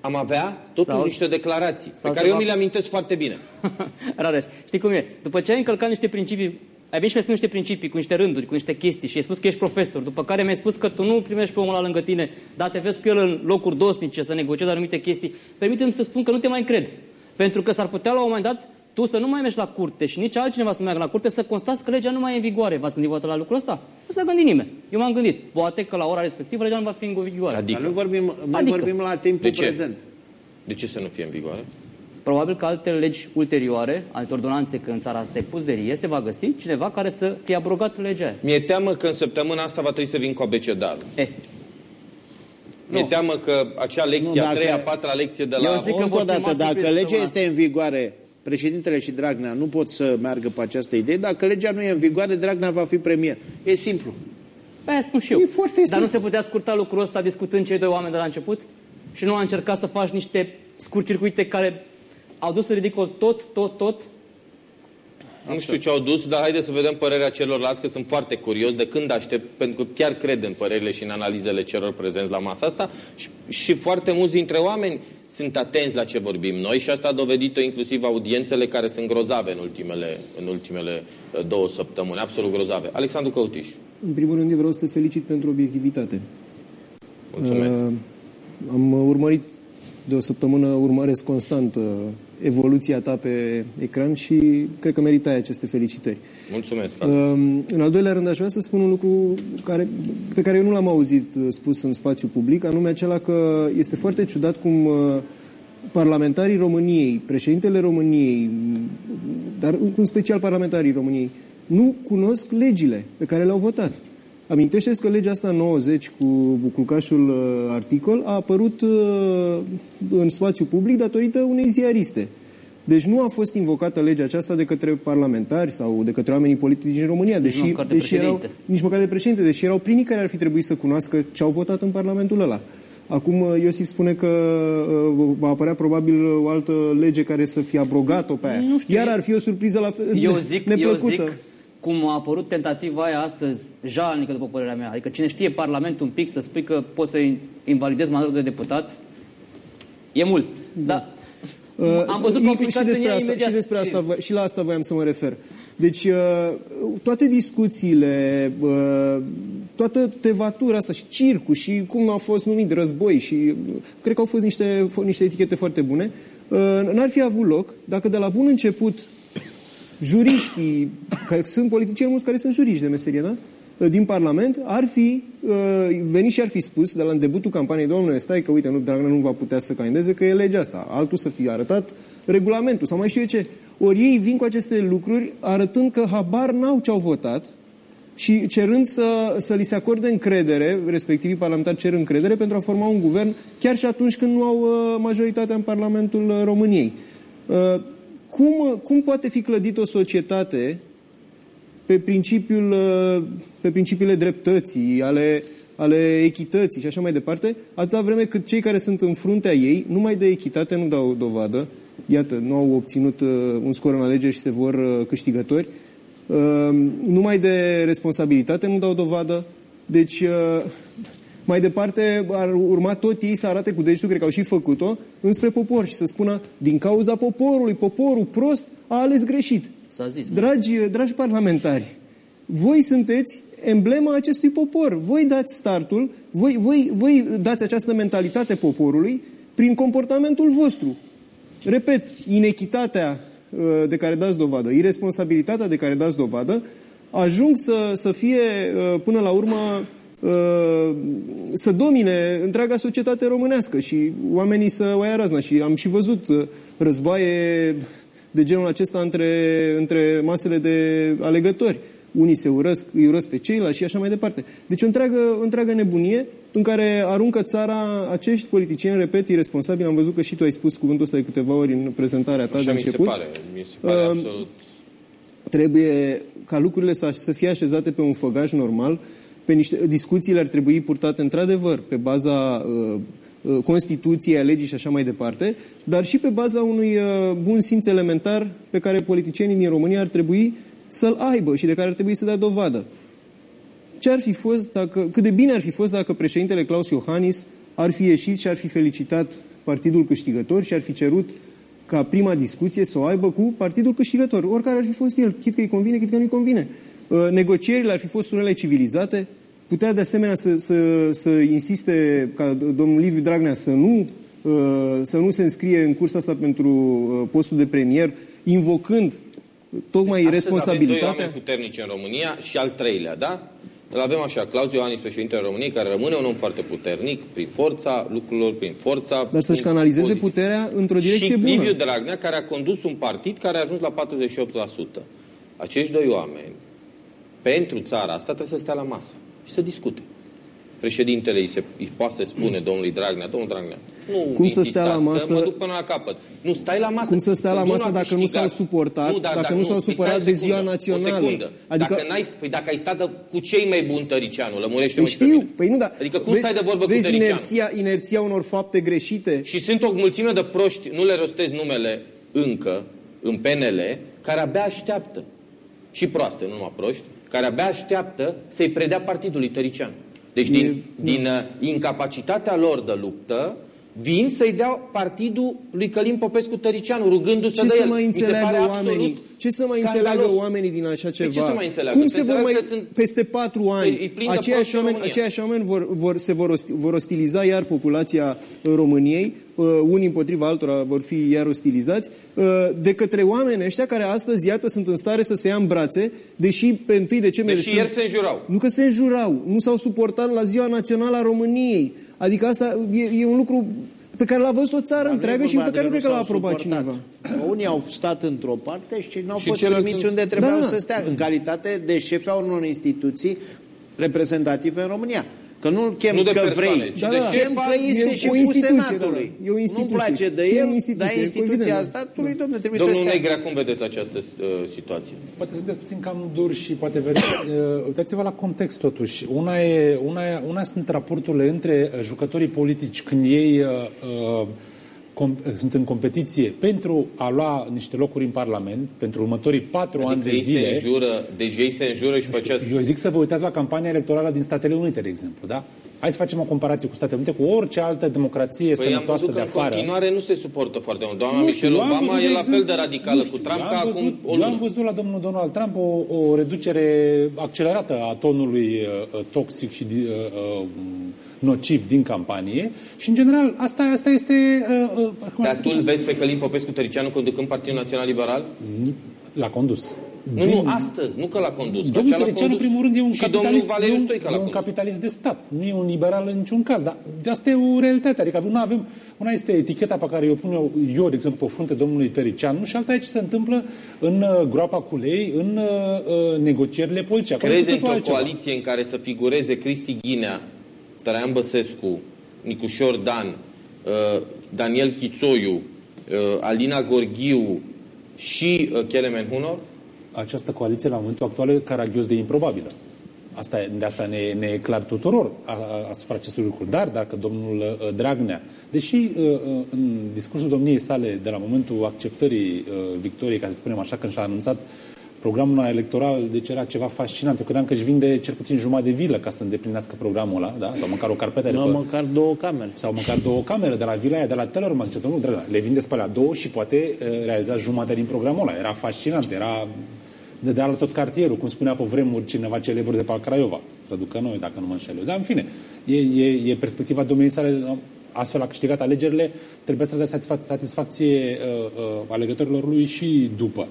am avea totuși Sau- niște declarații, pe sau care se eu va- mi le amintesc foarte bine. Rareș, știi cum e? După ce ai încălcat niște principii, ai venit și mi-ai spus niște principii, cu niște rânduri, cu niște chestii și ai spus că ești profesor, după care mi-ai spus că tu nu primești pe omul ăla lângă tine, dar te vezi cu el în locuri dosnice să negociezi anumite chestii, permite-mi să spun că nu te mai cred. Pentru că s-ar putea la un moment dat tu să nu mai mergi la curte și nici altcineva să meargă la curte să constați că legea nu mai e în vigoare. V-ați gândit vreodată la lucrul ăsta? Nu s-a gândit nimeni. Eu m-am gândit. Poate că la ora respectivă legea nu va fi în vigoare. Adică, Dar nu vorbim, noi Adică. vorbim la timpul De ce? prezent. de ce să nu fie în vigoare? Probabil că alte legi ulterioare, alte ordonanțe, că în țara asta e pusderie, se va găsi cineva care să fie abrogat legea aia. Mi-e teamă că în săptămâna asta va trebui să vin cu abecedarul. Eh, Mi-e teamă că acea lecție, Nu, a dacă- treia, a patra lecție de Eu la... zic că Încă o vor fi dată, masivi dacă peste legea săptămâna este în vigoare, președintele și Dragnea nu pot să meargă pe această idee. Dacă legea nu e în vigoare, Dragnea va fi premier. E simplu. Pe aia spun și eu. E foarte Dar simplu. nu se putea scurta lucrul ăsta discutând cei doi oameni de la început? Și nu a încercat să faci niște scurcircuite care au dus în ridicol tot, tot, tot? Nu știu ce au dus, dar haideți să vedem părerea celorlalți, că sunt foarte curios de când aștept, pentru că chiar cred în părerile și în analizele celor prezenți la masa asta și, și foarte mulți dintre oameni sunt atenți la ce vorbim noi și asta a dovedit-o inclusiv audiențele care sunt grozave în ultimele, în ultimele uh, două săptămâni, absolut grozave. Alexandru Căutiș. În primul rând, vreau să te felicit pentru obiectivitate. Mulțumesc. Uh, am urmărit de o săptămână, urmăresc constant uh, evoluția ta pe ecran și cred că meritai aceste felicitări. Mulțumesc. Uh, în al doilea rând, aș vrea să spun un lucru care, pe care eu nu l-am auzit uh, spus în spațiu public, anume acela că este foarte ciudat cum uh, parlamentarii României, președintele României, dar în special parlamentarii României, nu cunosc legile pe care le-au votat. Amintește că legea asta 90 cu buclucașul uh, articol a apărut uh, în spațiu public datorită unei ziariste. Deci nu a fost invocată legea aceasta de către parlamentari sau de către oamenii politici din România, deși, nici măcar de deși erau, nici măcar de președinte, deși erau primii care ar fi trebuit să cunoască ce au votat în Parlamentul ăla. Acum uh, Iosif spune că uh, va apărea probabil o altă lege care să fie abrogat-o pe aia. Nu știu, Iar ar fi o surpriză la fel eu zic, neplăcută. Eu zic cum a apărut tentativa aia astăzi, jalnică după părerea mea. Adică cine știe Parlamentul un pic să spui că poți să invalidezi mandatul de deputat, e mult. Da. Dar Uh, Am văzut și despre asta, imediat. și despre asta, și la asta voiam să mă refer. Deci, uh, toate discuțiile, uh, toată tevatura asta și circul și cum a fost numit război și uh, cred că au fost niște, niște etichete foarte bune, uh, n-ar fi avut loc dacă de la bun început juriștii, că sunt politicieni mulți care sunt juriști de meserie, da? din Parlament, ar fi uh, venit și ar fi spus de la debutul campaniei, domnule, stai că uite, nu, Dragnea nu va putea să candideze, că e legea asta. Altul să fie arătat regulamentul sau mai știu eu ce. Ori ei vin cu aceste lucruri arătând că habar n-au ce au votat și cerând să, să li se acorde încredere, respectivii parlamentari cer încredere pentru a forma un guvern, chiar și atunci când nu au uh, majoritatea în Parlamentul uh, României. Uh, cum, cum poate fi clădit o societate pe, principiul, uh, pe principiile dreptății, ale, ale echității și așa mai departe, atâta vreme cât cei care sunt în fruntea ei, numai de echitate nu dau dovadă, iată, nu au obținut uh, un scor în alegeri și se vor uh, câștigători, numai de responsabilitate nu dau dovadă, deci mai departe ar urma tot ei să arate cu degetul, cred că au și făcut-o, înspre popor și să spună din cauza poporului, poporul prost a ales greșit. S-a zis. Dragi, dragi parlamentari, voi sunteți emblema acestui popor. Voi dați startul, voi, voi, voi dați această mentalitate poporului prin comportamentul vostru. Repet, inechitatea uh, de care dați dovadă, irresponsabilitatea de care dați dovadă, ajung să, să fie uh, până la urmă uh, să domine întreaga societate românească și oamenii să o ia razna. Și am și văzut războaie de genul acesta între, între masele de alegători. Unii se urăsc, îi urăsc pe ceilalți și așa mai departe. Deci o întreagă, o întreagă nebunie în care aruncă țara acești politicieni, repet, irresponsabili. Am văzut că și tu ai spus cuvântul ăsta de câteva ori în prezentarea ta așa de început. Mi se pare, mi se pare uh, absolut. Trebuie ca lucrurile să, să fie așezate pe un făgaș normal, pe niște, discuțiile ar trebui purtate într-adevăr pe baza uh, Uh, Constituției, a legii și așa mai departe, dar și pe baza unui uh, bun simț elementar pe care politicienii din România ar trebui să-l aibă și de care ar trebui să dea dovadă. Ce ar fi fost dacă, cât de bine ar fi fost dacă președintele Claus Iohannis ar fi ieșit și ar fi felicitat partidul câștigător și ar fi cerut ca prima discuție să o aibă cu partidul câștigător, oricare ar fi fost el, chit că îi convine, chit că nu-i convine. Uh, negocierile ar fi fost unele civilizate, Putea de asemenea să, să, să insiste ca domnul Liviu Dragnea să nu, uh, să nu se înscrie în cursa asta pentru uh, postul de premier, invocând tocmai Astăzi responsabilitatea. Avem doi oameni puternici în România și al treilea, da? Îl avem așa, Claus Ioanis, președintele României, care rămâne un om foarte puternic, prin forța lucrurilor, prin forța... Dar să-și canalizeze poziție. puterea într-o direcție și bună. Și Liviu Dragnea, care a condus un partid care a ajuns la 48%. Acești doi oameni, pentru țara asta, trebuie să stea la masă și să discute. Președintele îi, se, îi poate spune domnului Dragnea, domnul Dragnea, nu cum să stea la masă? Mă duc până la capăt. Nu, stai la masă. Cum să stea la masă dacă nu s-au suportat, nu, dar, dacă, dacă nu s-au păi supărat de ziua națională? O secundă. Adică... Dacă, n-ai, păi dacă ai stat de, cu cei mai buni Tăricianu, lămurește-mă păi știu, păi nu, da. Adică cum vezi, stai de vorbă vezi cu Tăricianu? inerția, inerția unor fapte greșite? Și sunt o mulțime de proști, nu le rostez numele încă, în PNL, care abia așteaptă. Și proaste, nu numai proști, care abia așteaptă să-i predea partidului Tărician. Deci din, din uh, incapacitatea lor de luptă vin să-i dea partidul lui Călim Popescu Tăricianu, rugându-se Ce de să el. mai Mi se înțeleagă pare oamenii? absolut Ce să mai scandalos. înțeleagă oamenii din așa ceva? ce să mai înțeleagă? Cum Să se vor înțeleagă mai că sunt- peste patru Îi- ani îi plin de aceiași proști în oameni, România. aceiași oameni vor, vor, se vor, osti, vor ostiliza iar populația uh, României, uh, unii împotriva altora vor fi iar ostilizați, uh, de către oameni ăștia care astăzi, iată, sunt în stare să se ia în brațe, deși pe 1 decembrie Deși sunt... ieri se înjurau. Nu că se înjurau, nu s-au suportat la Ziua Națională a României. Adică asta e, e un lucru pe care l-a văzut o țară Dar nu e întreagă și vorba pe care nu de cred că l-a s-au aprobat suportat. cineva. Unii au stat într-o parte și n-au Și fost ceilalți primiți sunt- unde trebuiau Da. să stea, în calitate de șefi a unor instituții reprezentative în România. Că nu-l chem Nu de că persoane, vrei, ci Da, de da. șef chem al- că este e și o cu instituție, Senatului. da, da. E o instituție. Nu-mi place de E o el, instituție, dar e instituția evident. statului, domnule, trebuie să Domnul stea. Negrea, cum vedeți această uh, situație? Poate sunteți puțin cam dur și poate vedeți, uh, uitați-vă la context totuși. Una, e, una, e, una sunt raporturile între uh, jucătorii politici când ei uh, uh, com, uh, sunt în competiție pentru a lua niște locuri în Parlament pentru următorii patru ani Adică de ei se zile. înjură, deci ei se înjură și pe aceea... Eu zic să vă uitați la campania electorală din Statele Unite, de exemplu, da? Hai să facem o comparație cu Statele Unite, cu orice altă democrație Păi am sănătoasă văzut de că în afară. continuare nu se suportă foarte mult. Doamna Nu știu, Michelle eu am Obama văzut, e de la fel de exemplu, radicală nu cu știu, Trump eu ca am acum văzut, o Eu am lună. văzut la domnul Donald Trump o, o reducere accelerată a tonului uh, uh, toxic și uh, uh, nociv din campanie și, în general, asta, asta este... Uh, uh, cum ar Dar să tu spun? îl vezi pe Călim Popescu Tăricianu conducând Partidul Național Liberal? L-a condus. Nu, nu, astăzi, nu că l-a condus. că Domnul așa l-a Tăricianu, în condus primul rând, e un și domnul capitalist, Valeriu e un, Stoica e l-a un condus. capitalist de stat, nu e un liberal în niciun caz, dar de asta e o realitate. Adică una, avem, una este eticheta pe care eu pun eu, eu, de exemplu, pe frunte domnului Tăricianu și alta e ce se întâmplă în uh, groapa cu lei, în uh, uh, negocierile politice. Acolo e Crezi cu totul într-o altceva. coaliție în care să figureze Cristi Ghinea, Traian Băsescu, Nicușor Dan, uh, Daniel Chițoiu, uh, Alina Gorghiu și uh, Kelemen Hunor? Această coaliție, la momentul actual, e caragios de improbabilă. Asta, e- de asta ne, ne e clar tuturor a- a- asupra acestui lucru. Dar dacă domnul uh, Dragnea, deși uh, uh, în discursul domniei sale de la momentul acceptării uh, victoriei, ca să spunem așa, când și-a anunțat programul electoral, deci era ceva fascinant. Eu credeam că își vinde cel puțin jumătate de vilă ca să îndeplinească programul ăla, da? sau măcar o carpetă de Nu, pe- măcar două camere. sau măcar două camere de la vila aia, de la Tellerman, zice, domnul Dragnea, le vindeți pe alea două și poate uh, realizați jumătate din programul ăla. Era fascinant, era de de tot cartierul, cum spunea pe vremuri cineva celebru de pe Craiova. Traducă noi, dacă nu mă înșel eu. Dar, în fine, e, e, e perspectiva domeniei sale, astfel a câștigat alegerile, trebuie să dea satisfac- satisfacție uh, uh, alegătorilor lui și după.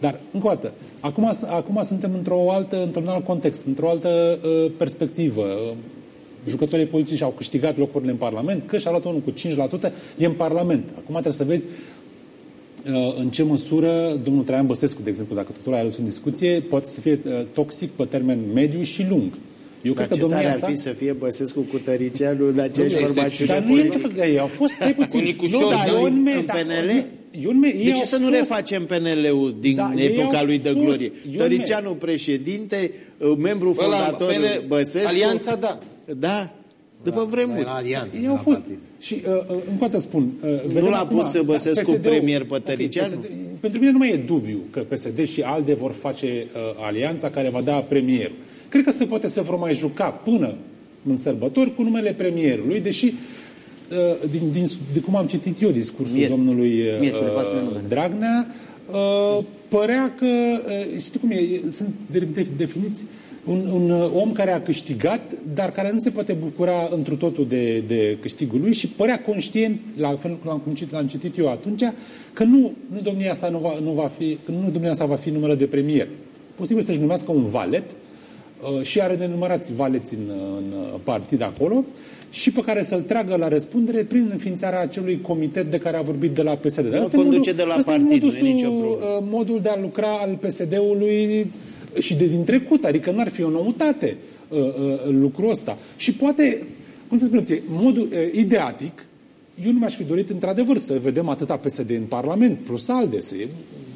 Dar, încă o dată, acum, acum suntem într-o altă, într-un alt context, într-o altă uh, perspectivă. Uh, jucătorii politici au câștigat locurile în Parlament, căș și-a luat unul cu 5%, e în Parlament. Acum trebuie să vezi uh, în ce măsură domnul Traian Băsescu, de exemplu, dacă totul a adus în discuție, poate să fie uh, toxic pe termen mediu și lung. Eu Dar cred ce că tare domnia ar sa... fi să fie Băsescu cu Tăricianu de aceeași Domnule, formațiune Dar nu e nicio politică. fel. Ei au fost, stai puțin. Cu Nicușor, nu, dar eu în- în, me- în da, PNL? Eu în me- ei De ce au să nu fost- refacem PNL-ul din Da, ei epoca au lui de fost- glorie? eu Tăricianu președinte, uh, membru Ăla, fondator PN Băsescu. Alianța, da. Da, după vremuri. La alianță, Ei nu au la fost. partid. Și uh, uh, încă o dată spun. Uh, vedem l-a acum, pus să Băsescu PSD-ul premier pe Ok, Tăricianu? PSD pentru mine nu mai e dubiu că PSD și ALDE vor face uh, alianța care va da premierul. Cred că se poate să vor mai juca până în sărbători cu numele premierului, deși uh, din, din, de cum am citit eu discursul Mieri. domnului uh, Mieri, de fapt, nu numele. Dragnea, uh, părea că, uh, știi cum e, sunt de, de, definiți un, un uh, om care a câștigat, dar care nu se poate bucura întru totul de, de câștigul lui și părea conștient, la fel cum l-am citit, l-am citit eu atunci, că nu, nu domnia sa nu va, nu va fi, că nu domnia sa va fi numele de premier. Posibil să-și numească un valet uh, și are nenumărați valeți în, în partid acolo și pe care să-l tragă la răspundere prin înființarea acelui comitet de care a vorbit de la PSD. Dar ăsta e conduce modul- de la ăsta e partid, nu e modusul, nicio problemă. uh, modul de a lucra al PSD-ului și de din trecut, adică nu ar fi o noutate uh, uh, lucrul ăsta. Și poate, cum să spun ție, modul uh, ideatic, eu nu mi-aș fi dorit într-adevăr să vedem atâta PSD în Parlament, plus ALDE, să,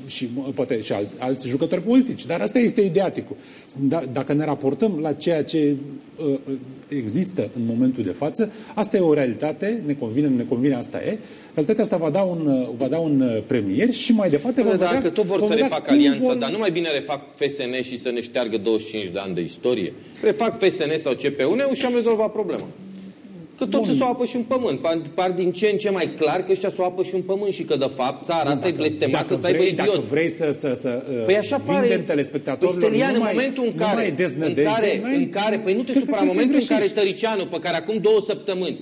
și mă, poate și alți, alți jucători politici, dar asta este ideaticul. Da, dacă ne raportăm la ceea ce uh, există în momentul de față, asta e o realitate, ne convine, nu ne convine, asta e. Realitatea asta va da un, uh, va da un uh, premier și mai departe vom vedea... Dacă tot vor vom să vedea refacă cum alianța, vor- dar nu mai bine refac FSN și să ne șteargă 25 de ani de istorie? Refac FSN sau CPUN și am rezolvat problema. Că tot se apă și un pământ. Par, par din ce în ce mai clar că ăștia se apă și un pământ și că, de fapt, țara asta e blestemată să aibă vrei, idiot. Dacă vrei să, să, să Păi așa pare. vindem Păi, telespectatorilor, Stelian, nu în mai, momentul în nu mai care, e în deznădejde, care, mai- în care, păi nu te Cred supăra, că- în cred că momentul în care greșești. Tăricianu, pe care acum două săptămâni,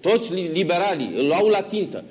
toți li- liberalii îl luau la țintă,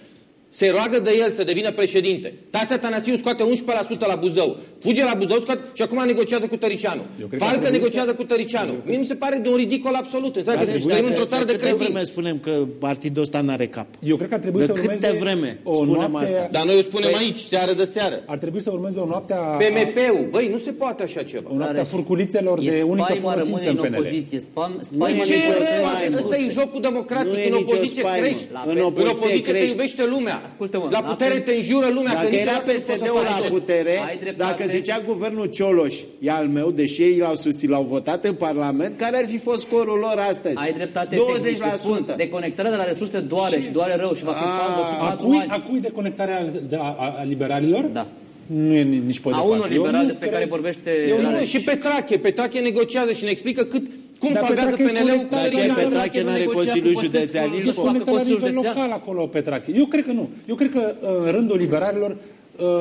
se roagă de el să devină președinte. Tasia Tanasiu scoate 11% la Buzău. Fuge la Buzău scoate, și acum negociază cu Tăricianu. Eu cred că ar Falcă trebui negociază să- cu Tăricianu. Mie mi se pare de un ridicol absolut. Înțeleg că Deci, trăim într-o țară de câte cretini. vreme spunem că partidul ăsta n-are cap? Eu cred că ar trebui De să câte urmeze vreme o spunem noapte, asta? Dar noi o spunem aici, seară de seară. Ar trebui să urmeze o noapte a, a, PMP-ul, băi, nu se poate așa ceva. o noapte a furculițelor de E unică spaima folosință rămâne în în PNL. opoziție. Spam, Nu e spaima Ce nicio nicio spaimă. Ăsta e jocul democratic. Nu e în nicio opoziție spaimă. crești. În În opoziție opoziție te crești. iubește lumea. Ascultă-mă, La putere la- te înjură lumea. Dacă că era niciodată nu poți să PSD-ul faci la tot. putere, Ai dreptate. dacă zicea guvernul Cioloș, e al meu, deși ei l-au susținut, l-au votat în Parlament, care ar fi fost scorul lor astăzi? Ai dreptate tehnic, îți spun. 20%. Deconectarea de la resurse doare și doare rău și va fi A, va fi A patru cui, ani. a cui deconectarea de, a, a, a liberalilor? Da. Nu e ni- nici pe A departe. unor Eu liberali nu despre cred- care vorbește Eu Nu, nu, Rareș. și Petrache. Petrache negociază și ne explică cât, cum Dar salvează Petrache e PNL-ul cu conectat. Dar ce Tăricianu. Petrache nu n-are negocia Consiliul cu Băsescu, Județean nu nici știu foc. dacă conectat la Consiliul nivel Județean. local acolo, Petrache. Eu cred că nu. Eu cred că uh, în rândul liberalilor uh,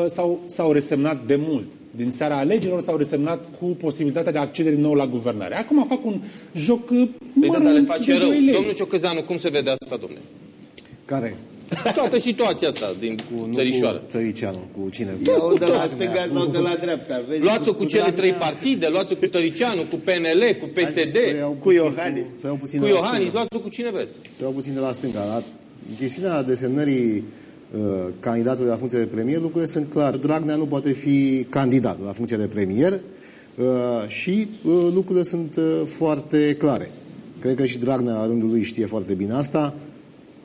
s-au, s-au resemnat de mult. Din seara alegerilor s-au resemnat cu posibilitatea de a accede din nou la guvernare. Acum fac un joc uh, Păi da, dar le mărunt face de rău. 2 lei. Domnul Ciocăzanu, cum se vede asta, domnule? Care? Toată situația asta din Cu, nu țărișoară. cu Tăricianu, cu cine? Iau de la Dragnea, stânga sau de la dreapta. Vezi? Luați-o cu cele Dragnea- trei partide, luați-o cu Tăricianu, cu PNL, cu PSD, Să iau Cu puțin- Iohannis. Să iau puțin cu de la Iohannis, stânga. luați-o cu cine vreți. Să iau puțin de la stânga. La chestiunea desemnării uh, candidatului la funcție de premier, lucrurile sunt clare. Dragnea nu poate fi candidat la funcție de premier uh, și uh, lucrurile sunt uh, foarte clare. Cred că și Dragnea, la rândul lui, știe foarte bine asta.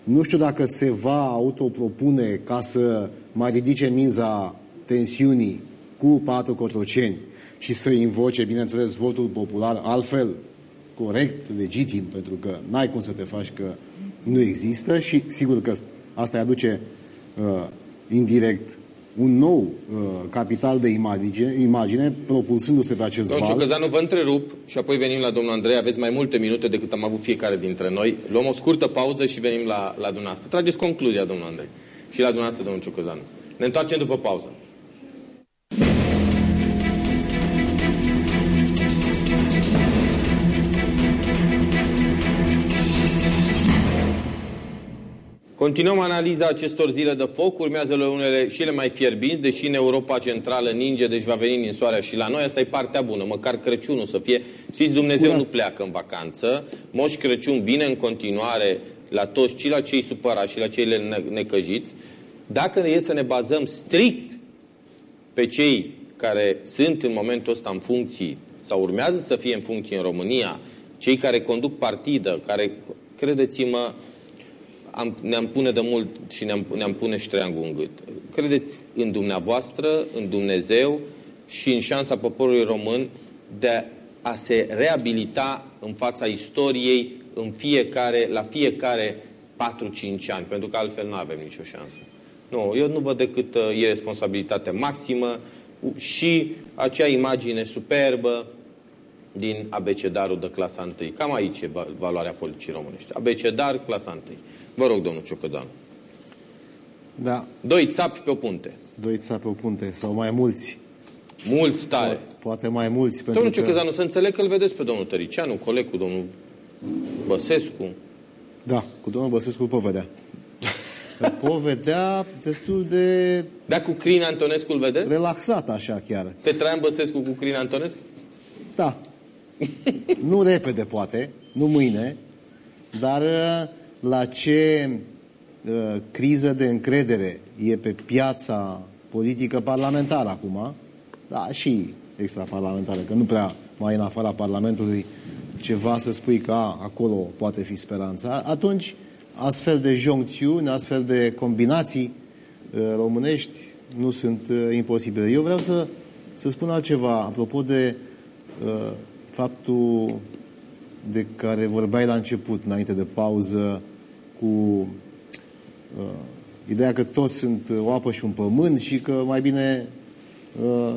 Nu știu dacă se va autopropune ca să mai ridice miza tensiunii cu patru cotroceni și să invoce, bineînțeles, votul popular altfel, corect, legitim, pentru că n-ai cum să te faci că nu există și sigur că asta îi aduce uh, indirect un nou uh, capital de imagine, imagine propulsându-se pe acest Domnul val. Ciocăzanu, vă întrerup și apoi venim la domnul Andrei. Aveți mai multe minute decât am avut fiecare dintre noi. Luăm o scurtă pauză și venim la, la dumneavoastră. Trageți concluzia, domnul Andrei. Și la dumneavoastră, domnul Ciocăzanu. Ne întoarcem după pauză. Continuăm analiza acestor zile de foc, urmează unele și ele mai fierbinți, deși în Europa Centrală ninge, deci va veni din soarea și la noi, asta e partea bună, măcar Crăciunul să fie. Știți, Dumnezeu nu pleacă în vacanță, Moș Crăciun vine în continuare la toți, și la cei supărați și la cei ne- necăjiți. Dacă e să ne bazăm strict pe cei care sunt în momentul ăsta în funcții sau urmează să fie în funcție în România, cei care conduc partidă, care, credeți-mă, am, ne-am pune de mult și ne-am, ne-am pune ștreangul în gât. Credeți în dumneavoastră, în Dumnezeu și în șansa poporului român de a se reabilita în fața istoriei în fiecare, la fiecare 4-5 ani, pentru că altfel nu avem nicio șansă. Nu, eu nu văd decât uh, irresponsabilitate maximă și acea imagine superbă din abecedarul de clasa 1. Cam aici e va- valoarea politicii românești. Abecedar, clasa 1. Vă rog, domnul Ciocădan. Da, Doi țapi pe o punte. doi țapi pe o punte sau mai mulți. Mulți tare. Poate, poate mai mulți. Pentru Domnul că... Ciocăzanu, să înțeleg că îl vedeți pe domnul Tăricianu, coleg cu domnul Băsescu. Da, cu domnul Băsescu îl povedea. Îl povedea destul de Da, cu Crin Antonescu îl vedeți? relaxat așa chiar. Pe Traian Băsescu cu Crin Antonescu? Da. nu repede, poate, nu mâine, dar uh, la ce uh, criză de încredere e pe piața politică parlamentară acum, da, și extraparlamentară, că nu prea mai în afara Parlamentului ceva să spui că a, acolo poate fi speranța, atunci astfel de joncțiuni, astfel de combinații uh, românești nu sunt uh, imposibile. Eu vreau să, să spun altceva apropo de uh, faptul de care vorbeai la început, înainte de pauză, cu uh, ideea că toți sunt o apă și un pământ și că mai bine uh,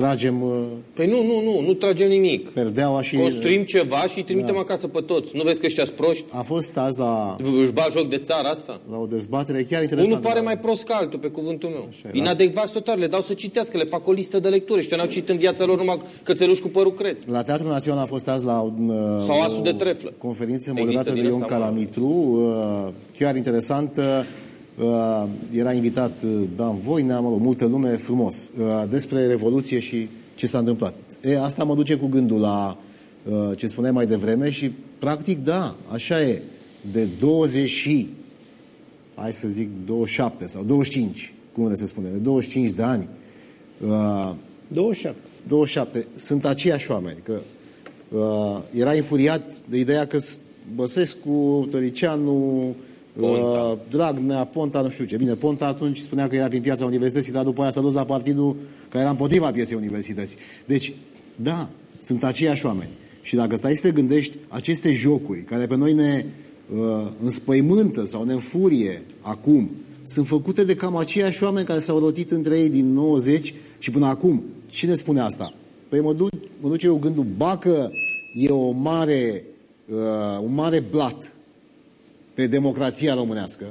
tragem uh, Păi nu, nu, nu, nu tragem nimic. perdeaua și... Construim ceva și îi trimitem acasă pe toți. Nu vezi că ăștia proști? A fost azi la, Își bat joc de țara asta? la o dezbatere chiar interesantă. Unul pare mai prost ca altul, pe cuvântul meu. Așa e, Inadecvați total, le dau să citească, le fac o listă de lecturi. Ăștia n-au citit în viața lor numai cățeluși cu părul creț. La Teatrul Național a fost azi la un, uh, Sau o asul de treflă. conferință Există moderată de din Ion asta, mă. Calamitru, uh, chiar interesantă. Uh, Era invitat uh, Dan Voinea, mă rog, multă lume, frumos, uh, despre Revoluție și ce s-a întâmplat. E, asta mă duce cu gândul la uh, ce spuneai mai devreme și, practic, da, așa e. De 20 și, hai să zic, 27 sau 25, cum se spune, de 25 de ani, uh, 27. 27. Sunt aceiași oameni. Că, uh, era infuriat de ideea că s- Băsescu, Tăricianu, Ponta. uh, Dragnea, Ponta, nu știu ce. Bine, Ponta atunci spunea că era prin piața universității, dar după aia s-a dus la partidul care era împotriva pieței universității. Deci, da, sunt aceiași oameni. Și dacă stai să te gândești, aceste jocuri care pe noi ne uh, înspăimântă sau ne înfurie acum, sunt făcute de cam aceiași oameni care s-au rotit între ei din 90 și până acum. Cine spune asta? Păi mă, duc, mă duce eu gândul, bacă e o mare, uh, un mare blat pe democrația românească,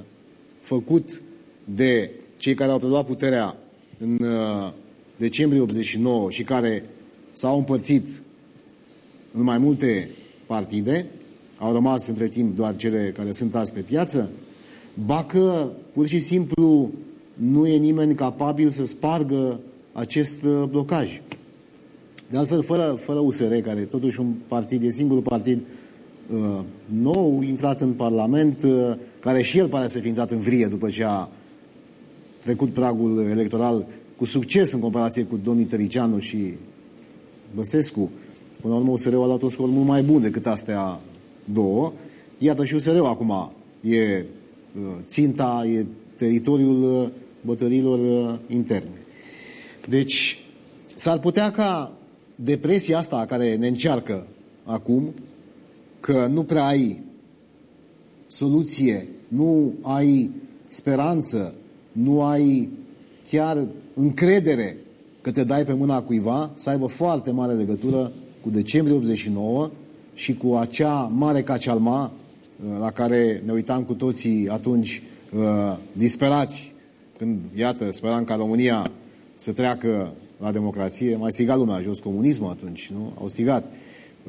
făcut de cei care au preluat puterea în uh, decembrie 89 și care s-au împărțit în mai multe partide, au rămas între timp doar cele care sunt azi pe piață, ba că pur și simplu nu e nimeni capabil să spargă acest uh, blocaj. De altfel, fără, fără USR, care totuși un partid, e singurul partid uh, nou, intrat în Parlament, uh, care și el pare să fi intrat în vrie după ce a trecut pragul electoral cu succes în comparație cu domnii Tăricianu și Băsescu. Până la urmă, USR-ul a luat un scor mult mai bun decât astea două. Iată și USR-ul acum e uh, ținta, e teritoriul uh, bătărilor uh, interne. Deci, s-ar putea ca depresia asta care ne încearcă acum, că nu prea ai soluție, nu ai speranță, nu ai chiar încredere că te dai pe mâna cuiva, să aibă foarte mare legătură cu decembrie 89 și cu acea mare cacealma uh, la care ne uitam cu toții atunci uh, disperați, când, iată, speram ca România să treacă la democrație, mai striga lumea jos comunismul atunci, nu? Au strigat.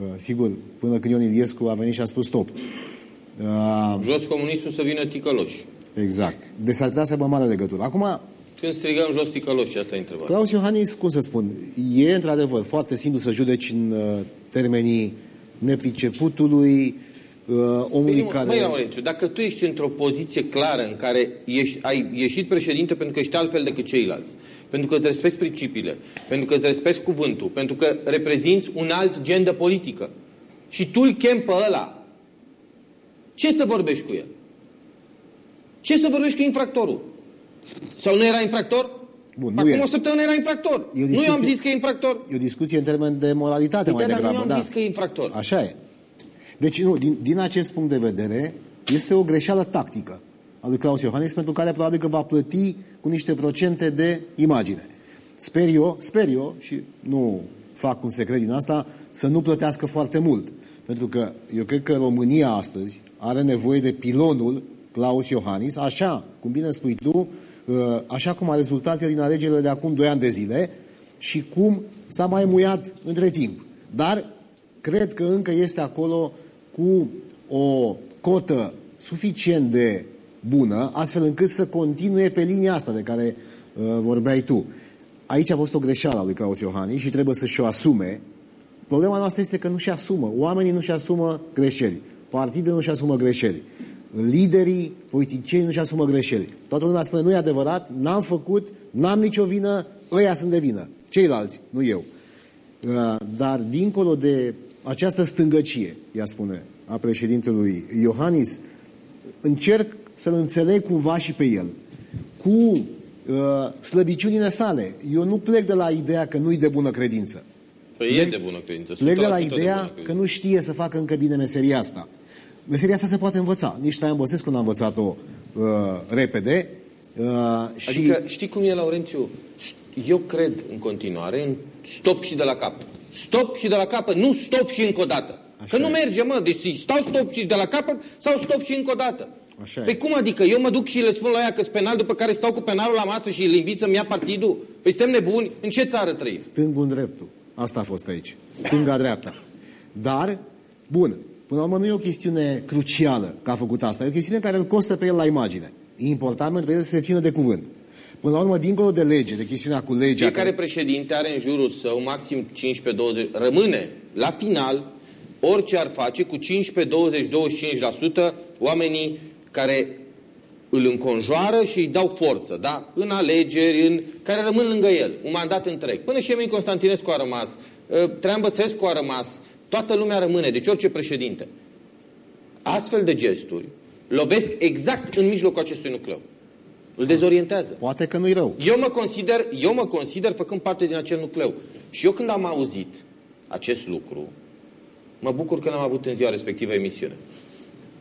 Uh, sigur, până când Ion Iliescu a venit și a spus stop. Uh, Jos comunismul să vină ticăloși. exact. Deci s-ar putea să aibă mare legătură. Acum, Când strigăm jos ticăloși, asta e întrebarea. Claus Iohannis, cum să spun, e într-adevăr foarte simplu să judeci în uh, termenii nepriceputului, uh, omului Păi, nu, care... Măi, Laurențiu, dacă tu ești într-o poziție clară în care ești, ai ieșit președinte pentru că ești altfel decât ceilalți, pentru că îți respecti principiile, pentru că îți respecti cuvântul, pentru că reprezinți un alt gen de politică și tu îl chem pe ăla, ce să vorbești cu el? Ce să vorbești cu infractorul? Sau nu era infractor? Bun, nu Acum e. o săptămână era infractor. E o Nu eu am discuție- zis că e infractor. E o discuție în termen de moralitate Păi mai da, dar nu degrabă. eu am da. zis că e infractor. Așa e. Deci, nu, din, din acest punct de vedere, este o greșeală tactică a lui Claus Iohannis, pentru care probabil că va plăti cu niște procente de imagine. Sper eu, sper eu, și nu fac un secret din asta, să nu plătească foarte mult. Pentru că eu cred că România astăzi are nevoie de pilonul Claus Iohannis, așa, cum bine spui tu, uh, așa cum a rezultat el din alegerile de acum 2 ani de zile și cum s-a mai muiat între timp. Dar cred că încă este acolo cu o cotă suficient de bună, astfel încât să continue pe linia asta de care uh, vorbeai tu. Aici a fost o greșeală a lui Claus Iohannis și trebuie să-și o asume. Problema noastră este că nu și asumă. Oamenii nu și asumă greșeli. Partidele nu și asumă greșeli. Liderii, politicienii nu și asumă greșeli. Toată lumea spune, nu e adevărat, n-am făcut, n-am nicio vină, ăia sunt de vină. Ceilalți, nu eu. Uh, Dar dincolo de această stângăcie, ea spune, a președintelui Iohannis, încerc să-l înțeleg cumva și pe el. Cu uh, slăbiciunile sale. Eu nu plec de la ideea că nu-i de bună credință. Păi e de bună credință. Plec de 100% la de ideea bună că credință. nu știe să facă încă bine meseria asta. Meseria asta se poate învăța. Nici Traian Băsescu n-a învățat-o uh, repede. Uh, și Adică știi cum e, Laurențiu? Eu cred în continuare în stop și de la capăt. Stop și de la capăt, nu stop și încă o dată. Așa că nu merge, mă, deci stau stop și de la capăt sau stop și încă o dată. Așa păi e. cum adică? Eu mă duc și le spun la ea că sunt penal, după care stau cu penalul la masă și îl invit să-mi ia partidul? Păi suntem nebuni? În ce țară trăim? Stângul în dreptul. Asta a fost aici. Stânga-dreapta. Dar, bun, până la urmă nu e o chestiune crucială că a făcut asta. E o chestiune care îl costă pe el la imagine. E important pentru el să se țină de cuvânt. Până la urmă, dincolo de lege, de chestiunea cu legea... Fiecare președinte are în jurul său maxim 15-20, rămâne la final, orice ar face, cu 15, 20, 25% oamenii care îl înconjoară și îi dau forță, da? În alegeri, în, care rămân lângă el, un mandat întreg. Până și Emil Constantinescu a rămas, uh, Traian Băsescu a rămas, toată lumea rămâne, deci orice președinte. Astfel de gesturi lovesc exact în mijlocul acestui nucleu. Îl dezorientează. Poate că nu-i rău. Eu mă consider, eu mă consider făcând parte din acel nucleu. Și eu când am auzit acest lucru, mă bucur că n-am avut în ziua respectivă emisiune.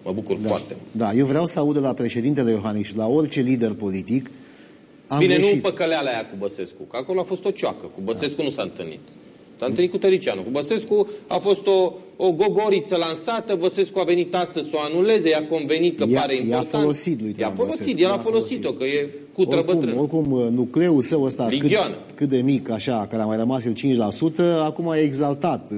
Mă bucur Da. foarte mult. da, eu vreau să aud de la președintele Iohannis și la orice lider politic am Bine, greșit. nu păcăleala aia cu Băsescu, că acolo a fost o cioacă. Cu Băsescu nu s-a întâlnit. S-a întâlnit cu Tăricianu. Cu Băsescu a fost o, o gogoriță lansată, Băsescu a venit astăzi să o anuleze, i-a convenit că I-a- pare i-a important. folosit lui I-a Traian folosit, Băsescu, el a i-a folosit-o, că e cu Oricum, trăbătrân. oricum, nucleul său ăsta cât, Ligioană. cât de mic, așa, care a mai rămas el 5%, acum e exaltat.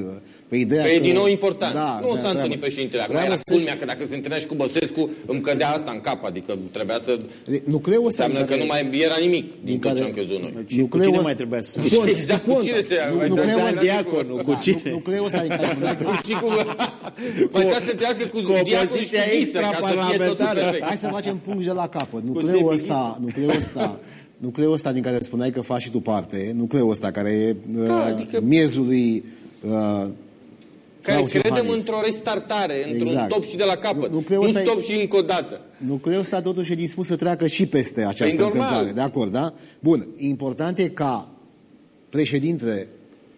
Uh, Pe ideea Că e din nou important. Da, nu da, s-a treaba- întâlnit președintele. Acum treaba era să- culmea că dacă se întâlnea și cu Băsescu, îmi cădea asta în cap. Adică trebuia să... Nucleul ăsta Înseamnă în că care- nu mai era nimic din tot care- ce am crezut noi. Și cu Nucleul cine ăsta- mai trebuia să... Pont, Exact, cu cine se Nu, mai nucleul trebuia ăsta- să- diaconul, cu Da, cine? nu- Nucleul ăsta din care spuneai că... și cu... Mai trebuia să întâlnească cu, Cu diaconul și opoziția cu Ghisă, ca să fie totul extraparlamentară. perfect. Hai să facem punct de la capăt. Sebi Nucleul Ghiță. ăsta, nucleul ăsta, nucleul ăsta din care spuneai că faci și tu parte, nucleul ăsta care e uh, Da, adică- miezul lui uh, Care Claus credem Iohannis. într-o restartare, într-un Exact. stop și de la capăt. Nu- Nu, nucleul ăsta e- stop și încă o dată. Nucleul ăsta totuși e dispus să treacă și peste această Păi, normal. întâmplare. De acord, da? Bun. Important e ca președintele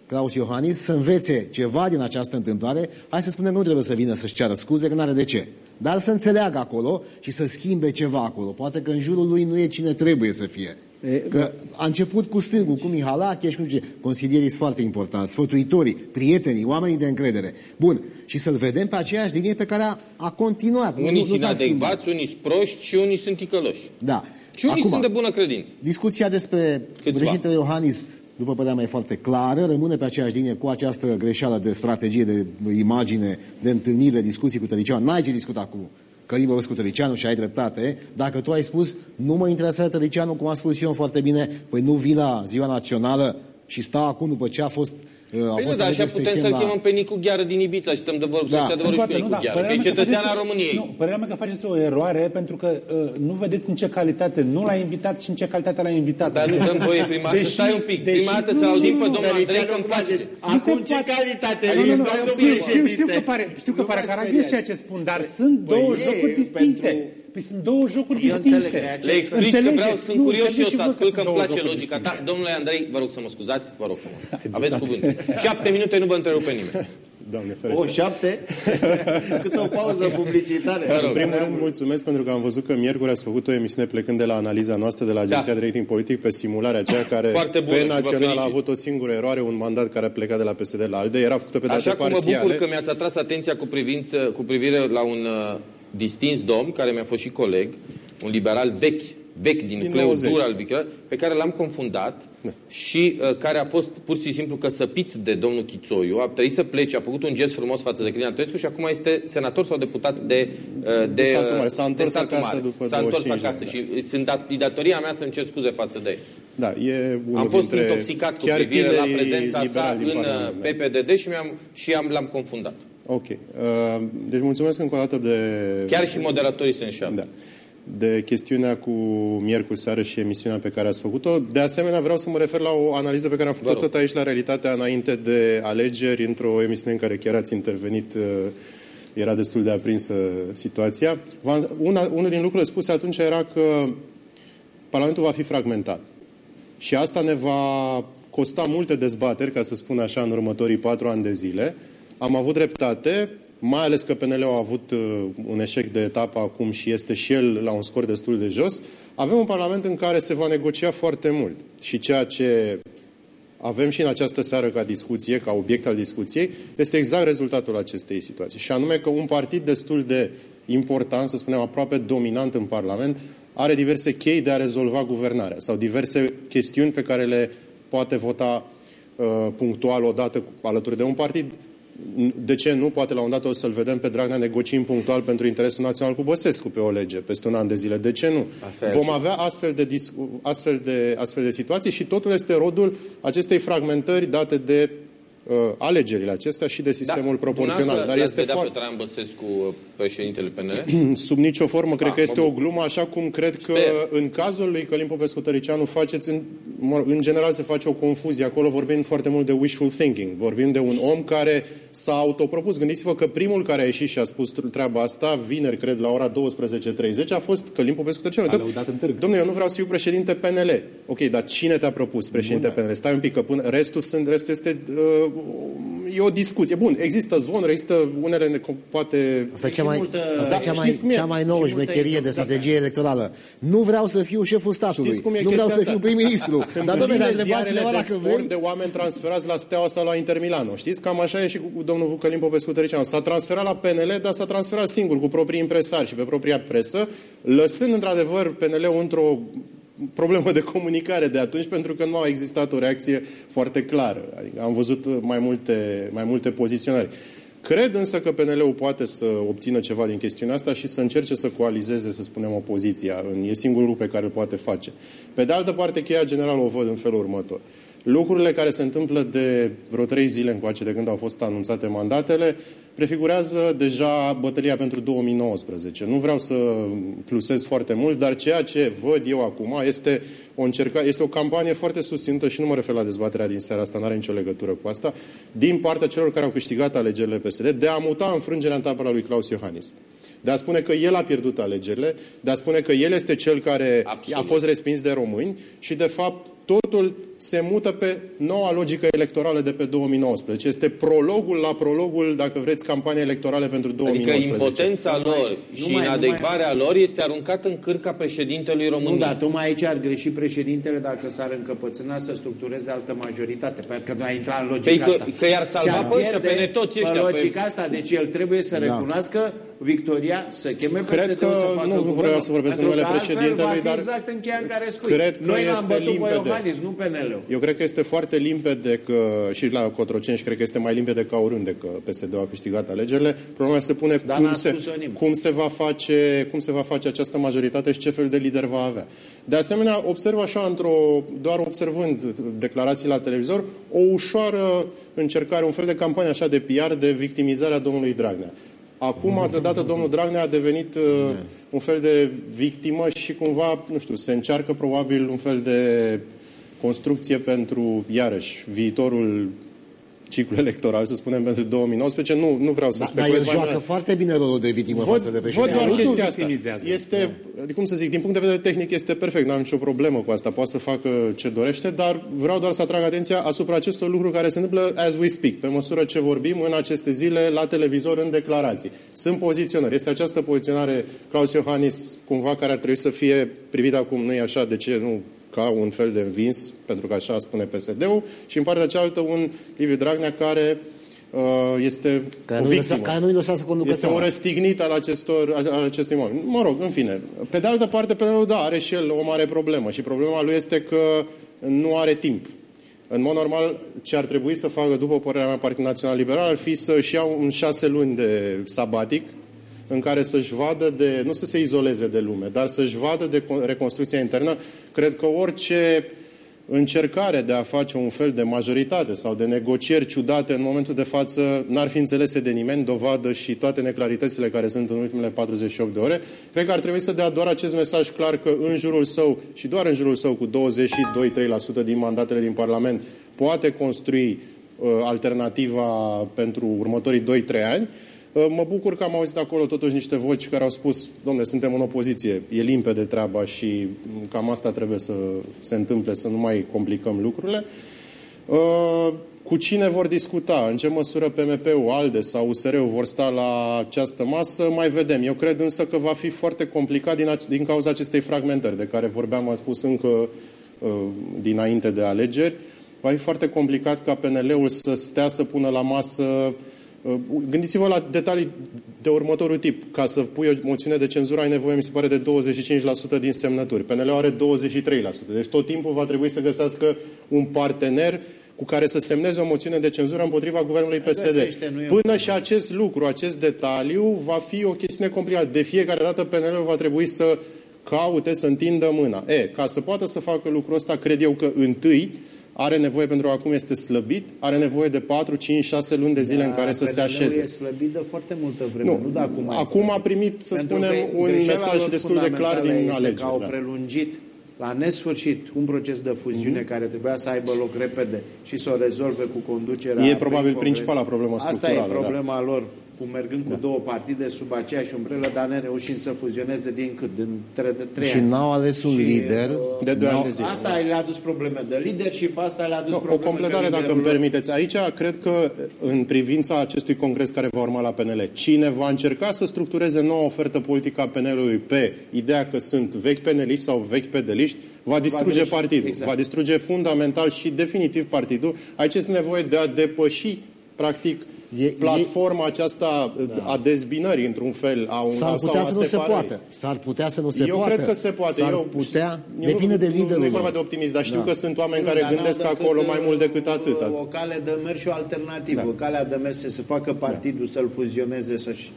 Claus Iohannis să învețe ceva din această întâmplare. Hai să spunem că nu trebuie să vină să-și ceară scuze, că nu are de ce. Dar să înțeleagă acolo și să schimbe ceva acolo. Poate că în jurul lui nu e cine trebuie să fie. E, Că a început cu stângul, cu Mihalache și nu știu ce. Consilierii sunt foarte importanți, sfătuitorii, prietenii, oamenii de încredere. Bun. Și să-l vedem pe aceeași linie pe care a, a continuat. Nu- Unii nu sunt s-a schimbat. adecvați, unii sunt proști și unii sunt ticăloși. Da. Și unii sunt de bună credință. Discuția despre Câțiva. președintele Iohannis, după părerea mea, e foarte clară, rămâne pe aceeași linie cu această greșeală de strategie, de imagine, de întâlnire, discuții cu Tăricianu. N-ai ce discuta cu Călim Băbescu Tăricianu și ai dreptate. Dacă tu ai spus, nu mă interesează Tăricianu, cum am spus eu foarte bine, păi nu vii la ziua națională și stau acum după ce a fost uh, au Păi nu, fost dar așa alegeri să te putem chem să-l la- chemăm pe Nicu Gheară din Ibița și stăm de vorbă, Da. să adevărul și pe Nicu Gheară, că e părerea mea că cetățean faceți- al României. Nu, părerea mea că faceți o eroare pentru că uh, nu vedeți în ce calitate nu l-a invitat și în ce calitate l-a invitat. Dar nu dăm voie prima dată, Deși- stai un pic, deși- prima dată nu, să nu, auzim nu, pe nu, domnul Andrei Tăricianu că îmi cum a place. zis, Acum ce calitate Nu, nu, nu, ești, știu, domnul știu, știu, știu că președinte? pare, știu că Nu pare vă caragios speriați. ceea ce spun, dar sunt două e, jocuri distincte. Pentru- Păi sunt două jocuri Eu distincte. înțeleg că e Le explic că Înțelegeți? vreau, sunt Nu, curios și eu înțelegeți să voi ascult sunt că îmi două place jocuri logica ta. distincte. Domnule Andrei, vă rog să mă scuzați, vă rog frumos. Aveți cuvânt. Șapte minute, nu vă întrerupe nimeni. Doamne O șapte? Cât o pauză publicitară. Vă rog. În primul rând, mulțumesc pentru că am văzut că miercuri ați făcut o emisiune plecând de la analiza noastră de la Agenția Da. de Rating Politic pe simularea aceea care Foarte bună pe și vă național a felicit. avut o singură eroare, un mandat care a plecat de la PSD la ALDE, era făcută pe date Așa cum mă parțiale. bucur că mi-ați atras atenția cu, privință, cu privire la un uh, distins domn, care mi-a fost și coleg, un liberal vechi, vechi din nucleul 90. dur al Victor, pe care l-am confundat și uh, care a fost pur și simplu căsăpit de domnul Chițoiu, a trebuit să plece, a făcut un gest frumos față de Călin Antonescu și acum este senator sau deputat de, uh, de, De satul uh, mare. S-a de întors satul acasă mare. după S-a întors 25 de acasă ani, și sunt dat, e datoria mea să-mi cer scuze față de el. Da, e unul Am fost dintre intoxicat cu chiar privire la tinerii prezența sa liberali din în uh, Parlament, da. PPDD și, mi-am, și am, l-am confundat. Ok. Uh, Deci mulțumesc încă o dată de... Chiar și moderatorii se înșeamă. Da. De chestiunea cu miercuri seară și emisiunea pe care ați făcut-o. De asemenea, vreau să mă refer la o analiză pe care am Vă făcut-o rog. tot aici la realitatea înainte de alegeri, într-o emisiune în care chiar ați intervenit. uh, Era destul de aprinsă situația. V-am- Una, unul din lucrurile spuse atunci era că Parlamentul va fi fragmentat. Și asta ne va costa multe dezbateri, ca să spun așa, în următorii patru ani de zile. Am avut dreptate, mai ales că PNL a avut uh, un eșec de etapă acum și este și el la un scor destul de jos. Avem un Parlament în care se va negocia foarte mult și ceea ce avem și în această seară ca discuție, ca obiect al discuției, este exact rezultatul acestei situații. Și anume că un partid destul de important, să spunem aproape dominant în Parlament, are diverse chei de a rezolva guvernarea sau diverse chestiuni pe care le poate vota uh, punctual odată alături de un partid de ce nu? Poate la un dat o să-l vedem pe Dragnea negociind punctual pentru interesul național cu Băsescu pe o lege peste un an de zile. De ce nu? Vom avea astfel de, astfel, de, astfel de situații și totul este rodul acestei fragmentări date de uh, alegerile acestea și de sistemul da, proporțional. Dar este foarte... pe Traian Băsescu uh, președintele PNL? Sub nicio formă, cred da, că este o glumă, așa cum cred că Sper. în cazul lui Călim Popescu Tăricianu faceți, în, în general se face o confuzie. Acolo vorbim foarte mult de wishful thinking. Vorbim de un om care s-a autopropus. Gândiți-vă că primul care a ieșit și a spus treaba asta, vineri, cred, la ora 12.30, a fost Călim Popescu Tăricianu. Domnule, eu nu vreau să fiu președinte PNL. Ok, dar cine te-a propus președinte Bun, PNL? Stai un pic, că până, restul, sunt, restul este uh, e o discuție. Bun, există zvonuri, există unele, poate... Asta cea mai, multă, asta cea mai, cea mai nouă șmecherie de strategie electorală. Nu vreau să fiu șeful statului. Nu vreau să fiu prim-ministru. Dar, domnule, dacă întreba cineva dacă vrei... de oameni transferați la Steaua sau la Inter Milano. Știți? Cam așa e și cu domnul Călim Popescu Tăricianu. S-a transferat la PNL, dar s-a transferat singur, cu proprii impresari și pe propria presă, lăsând, într-adevăr, PNL-ul într-o problemă de comunicare de atunci, pentru că nu a existat o reacție foarte clară. Adică am văzut mai multe, mai multe poziționări. Cred însă că PNL-ul poate să obțină ceva din chestiunea asta și să încerce să coalizeze, să spunem, opoziția. E singurul lucru pe care îl poate face. Pe de altă parte, cheia generală o văd în felul următor. Lucrurile care se întâmplă de vreo trei zile încoace de când au fost anunțate mandatele prefigurează deja bătălia pentru 2019. Nu vreau să plusez foarte mult, dar ceea ce văd eu acum este o încercare, este o campanie foarte susținută și nu mă refer la dezbaterea din seara asta, nu are nicio legătură cu asta, din partea celor care au câștigat alegerile PSD, de a muta înfrângerea în tabăra lui Claus Iohannis de a spune că el a pierdut alegerile, de a spune că el este cel care Absolut. a fost respins de români și, de fapt, totul se mută pe noua logică electorală de pe 2019. Este prologul la prologul, dacă vreți, campania electorale pentru 2019. Adică impotența numai, lor și numai, inadecvarea numai... lor este aruncată în cârca președintelui României. Nu, dar tocmai aici ar greși președintele dacă s-ar încăpățâna să structureze altă majoritate, pentru că nu a intrat în logica păi asta. Că, că i-ar salva pe ăștia, pe netoți ăștia. Pe logica asta, deci el trebuie să da. recunoască victoria, să cheme Cred că să facă nu vreau să vorbesc numele președintelui, dar exact în cheia în care spui. Cred că Noi l-am bătut pe Iohannis, nu PNL-ul. Eu cred că este foarte limpede că și la Cotroceni și cred că este mai limpede ca oriunde că PSD-ul a câștigat alegerile. Problema se pune cum se, cum, se va face, cum se va face această majoritate și ce fel de lider va avea. De asemenea, observ așa, într-o, doar observând declarații la televizor, o ușoară încercare, un fel de campanie așa de PR de victimizare a domnului Dragnea. Acum, deodată, domnul Dragnea a devenit uh, un fel de victimă și cumva, nu știu, se încearcă probabil un fel de construcție pentru, iarăși, viitorul ciclu electoral, să spunem, pentru 2019. Nu, nu vreau să da, speculez. Dar el joacă mai foarte bine rolul de victimă văd, față de președinte. Văd doar chestia asta. Este, da. Adică cum să zic, din punct de vedere tehnic este perfect, nu am nicio problemă cu asta, poate să facă ce dorește, dar vreau doar să atrag atenția asupra acestor lucruri care se întâmplă as we speak, pe măsură ce vorbim în aceste zile la televizor în declarații. Sunt poziționări. Este această poziționare Claus Iohannis, cumva, care ar trebui să fie privită acum, nu e așa, de ce nu ca un fel de învins, pentru că așa spune PSD-ul, și în partea cealaltă un Liviu Dragnea care uh, este care o victimă. Care nu-i lăsa să conducă Este un răstignit al, acestor, al acestui moment. Mă rog, în fine. Pe de altă parte, PNL, da, are și el o mare problemă și problema lui este că nu are timp. În mod normal, ce ar trebui să facă, după părerea mea, Partidul Național Liberal, ar fi să-și ia un șase luni de sabatic, în care să-și vadă de, nu să se izoleze de lume, dar să-și vadă de reconstrucția internă. Cred că orice încercare de a face un fel de majoritate sau de negocieri ciudate în momentul de față n-ar fi înțelese de nimeni, dovadă și toate neclaritățile care sunt în ultimele 48 de ore. Cred că ar trebui să dea doar acest mesaj clar că în jurul său și doar în jurul său cu 22-3% din mandatele din Parlament poate construi uh, alternativa pentru următorii 2-3 ani Uh, mă bucur că am auzit acolo totuși niște voci care au spus, domne, suntem în opoziție, e limpede treaba și cam asta trebuie să se întâmple, să nu mai complicăm lucrurile. Uh, cu cine vor discuta, în ce măsură PMP-ul, ALDE sau USR-ul vor sta la această masă, mai vedem. Eu cred însă că va fi foarte complicat din, din cauza acestei fragmentări de care vorbeam, am spus încă uh, dinainte de alegeri. Va fi foarte complicat ca PNL-ul să stea să pună la masă uh, Gândiți-vă la detalii de următorul tip. Ca să pui o moțiune de cenzură ai nevoie, mi se pare, de 25% din semnături. PNL are 23%. Deci tot timpul va trebui să găsească un partener cu care să semneze o moțiune de cenzură împotriva guvernului PSD. Până și acest lucru, acest detaliu, va fi o chestiune complicată. De fiecare dată PNL va trebui să caute, să întindă mâna. E, ca să poată să facă lucrul ăsta, cred eu că întâi are nevoie, pentru că acum este slăbit, are nevoie de 4, 5, 6 luni de zile da, în care să se așeze. e slăbit de foarte multă vreme, nu, nu de acum. Acum a primit, să pentru spunem, un mesaj destul de clar din alegeri. Că au da. prelungit la nesfârșit un proces de fuziune mm-hmm. care trebuia să aibă loc repede și să o rezolve cu conducerea. E probabil principala problemă structurală. Asta e da. problema da. lor cu mergând da. cu două partide sub aceeași umbrelă, dar nereușind să fuzioneze din cât? Din tre- de trei Și n-au ales un și, lider. Uh, de doi ani de zile. Asta le-a adus probleme de leadership, asta le-a adus no, probleme O completare, dacă îmi permiteți. Aici, cred că, în privința acestui congres care va urma la PNL, cine va încerca să structureze noua ofertă politică a PNL-ului pe ideea că sunt vechi peneliști sau vechi pedeliști, va distruge va partidul. Exact. Va distruge fundamental și definitiv partidul. Aici este nevoie de a depăși, practic, E, platforma e, aceasta da. a dezbinării, într-un fel, a un S-ar putea să nu se poate. S-ar putea să nu se eu poate. Eu cred că se poate. S-ar eu, putea, eu depinde de liderul. Nu e vorba de optimism, dar știu da. că sunt oameni care gândesc acolo mai mult decât atât. O cale de mers și o alternativă. Da. Calea de mers să facă partidul, da. să-l fuzioneze, să-și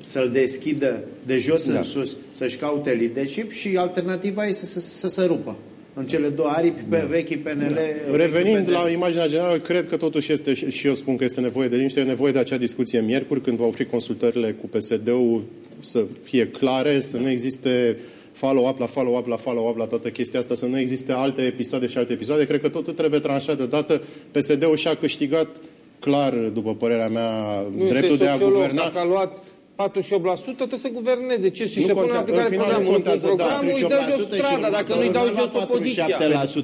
să-l deschidă de jos da. în sus, să-și caute leadership și alternativa este să, să, să se rupă în cele două aripi pe da. vechi PNL. Da. Revenind PNL. la imaginea generală, cred că totuși este, și eu spun că este nevoie de liniște, e nevoie de acea discuție miercuri, când va oferi consultările cu PSD-ul să fie clare, să nu existe follow-up la follow-up la follow-up la toată chestia asta, să nu existe alte episoade și alte episoade. Cred că totul trebuie tranșat deodată. PSD-ul și-a câștigat clar, după părerea mea, nu dreptul de a guverna. Dacă a luat 48% trebuie să guverneze. Ce? Și să pună în aplicare programul. Nu programul da, îi dă jos strada, dacă nu îi dau jos opoziția.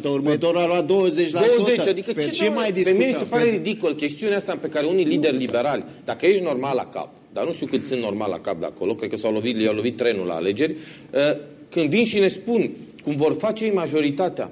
47%, următorul a luat 20%. 20, adică ce, ce mai discutăm? Pe mine se pare ridicol chestiunea asta pe care unii lideri liberali, dacă ești normal la cap, dar nu știu cât sunt normal la cap de acolo, cred că s-au lovit, i-au lovit trenul la alegeri, ă, când vin și ne spun cum vor face ei majoritatea,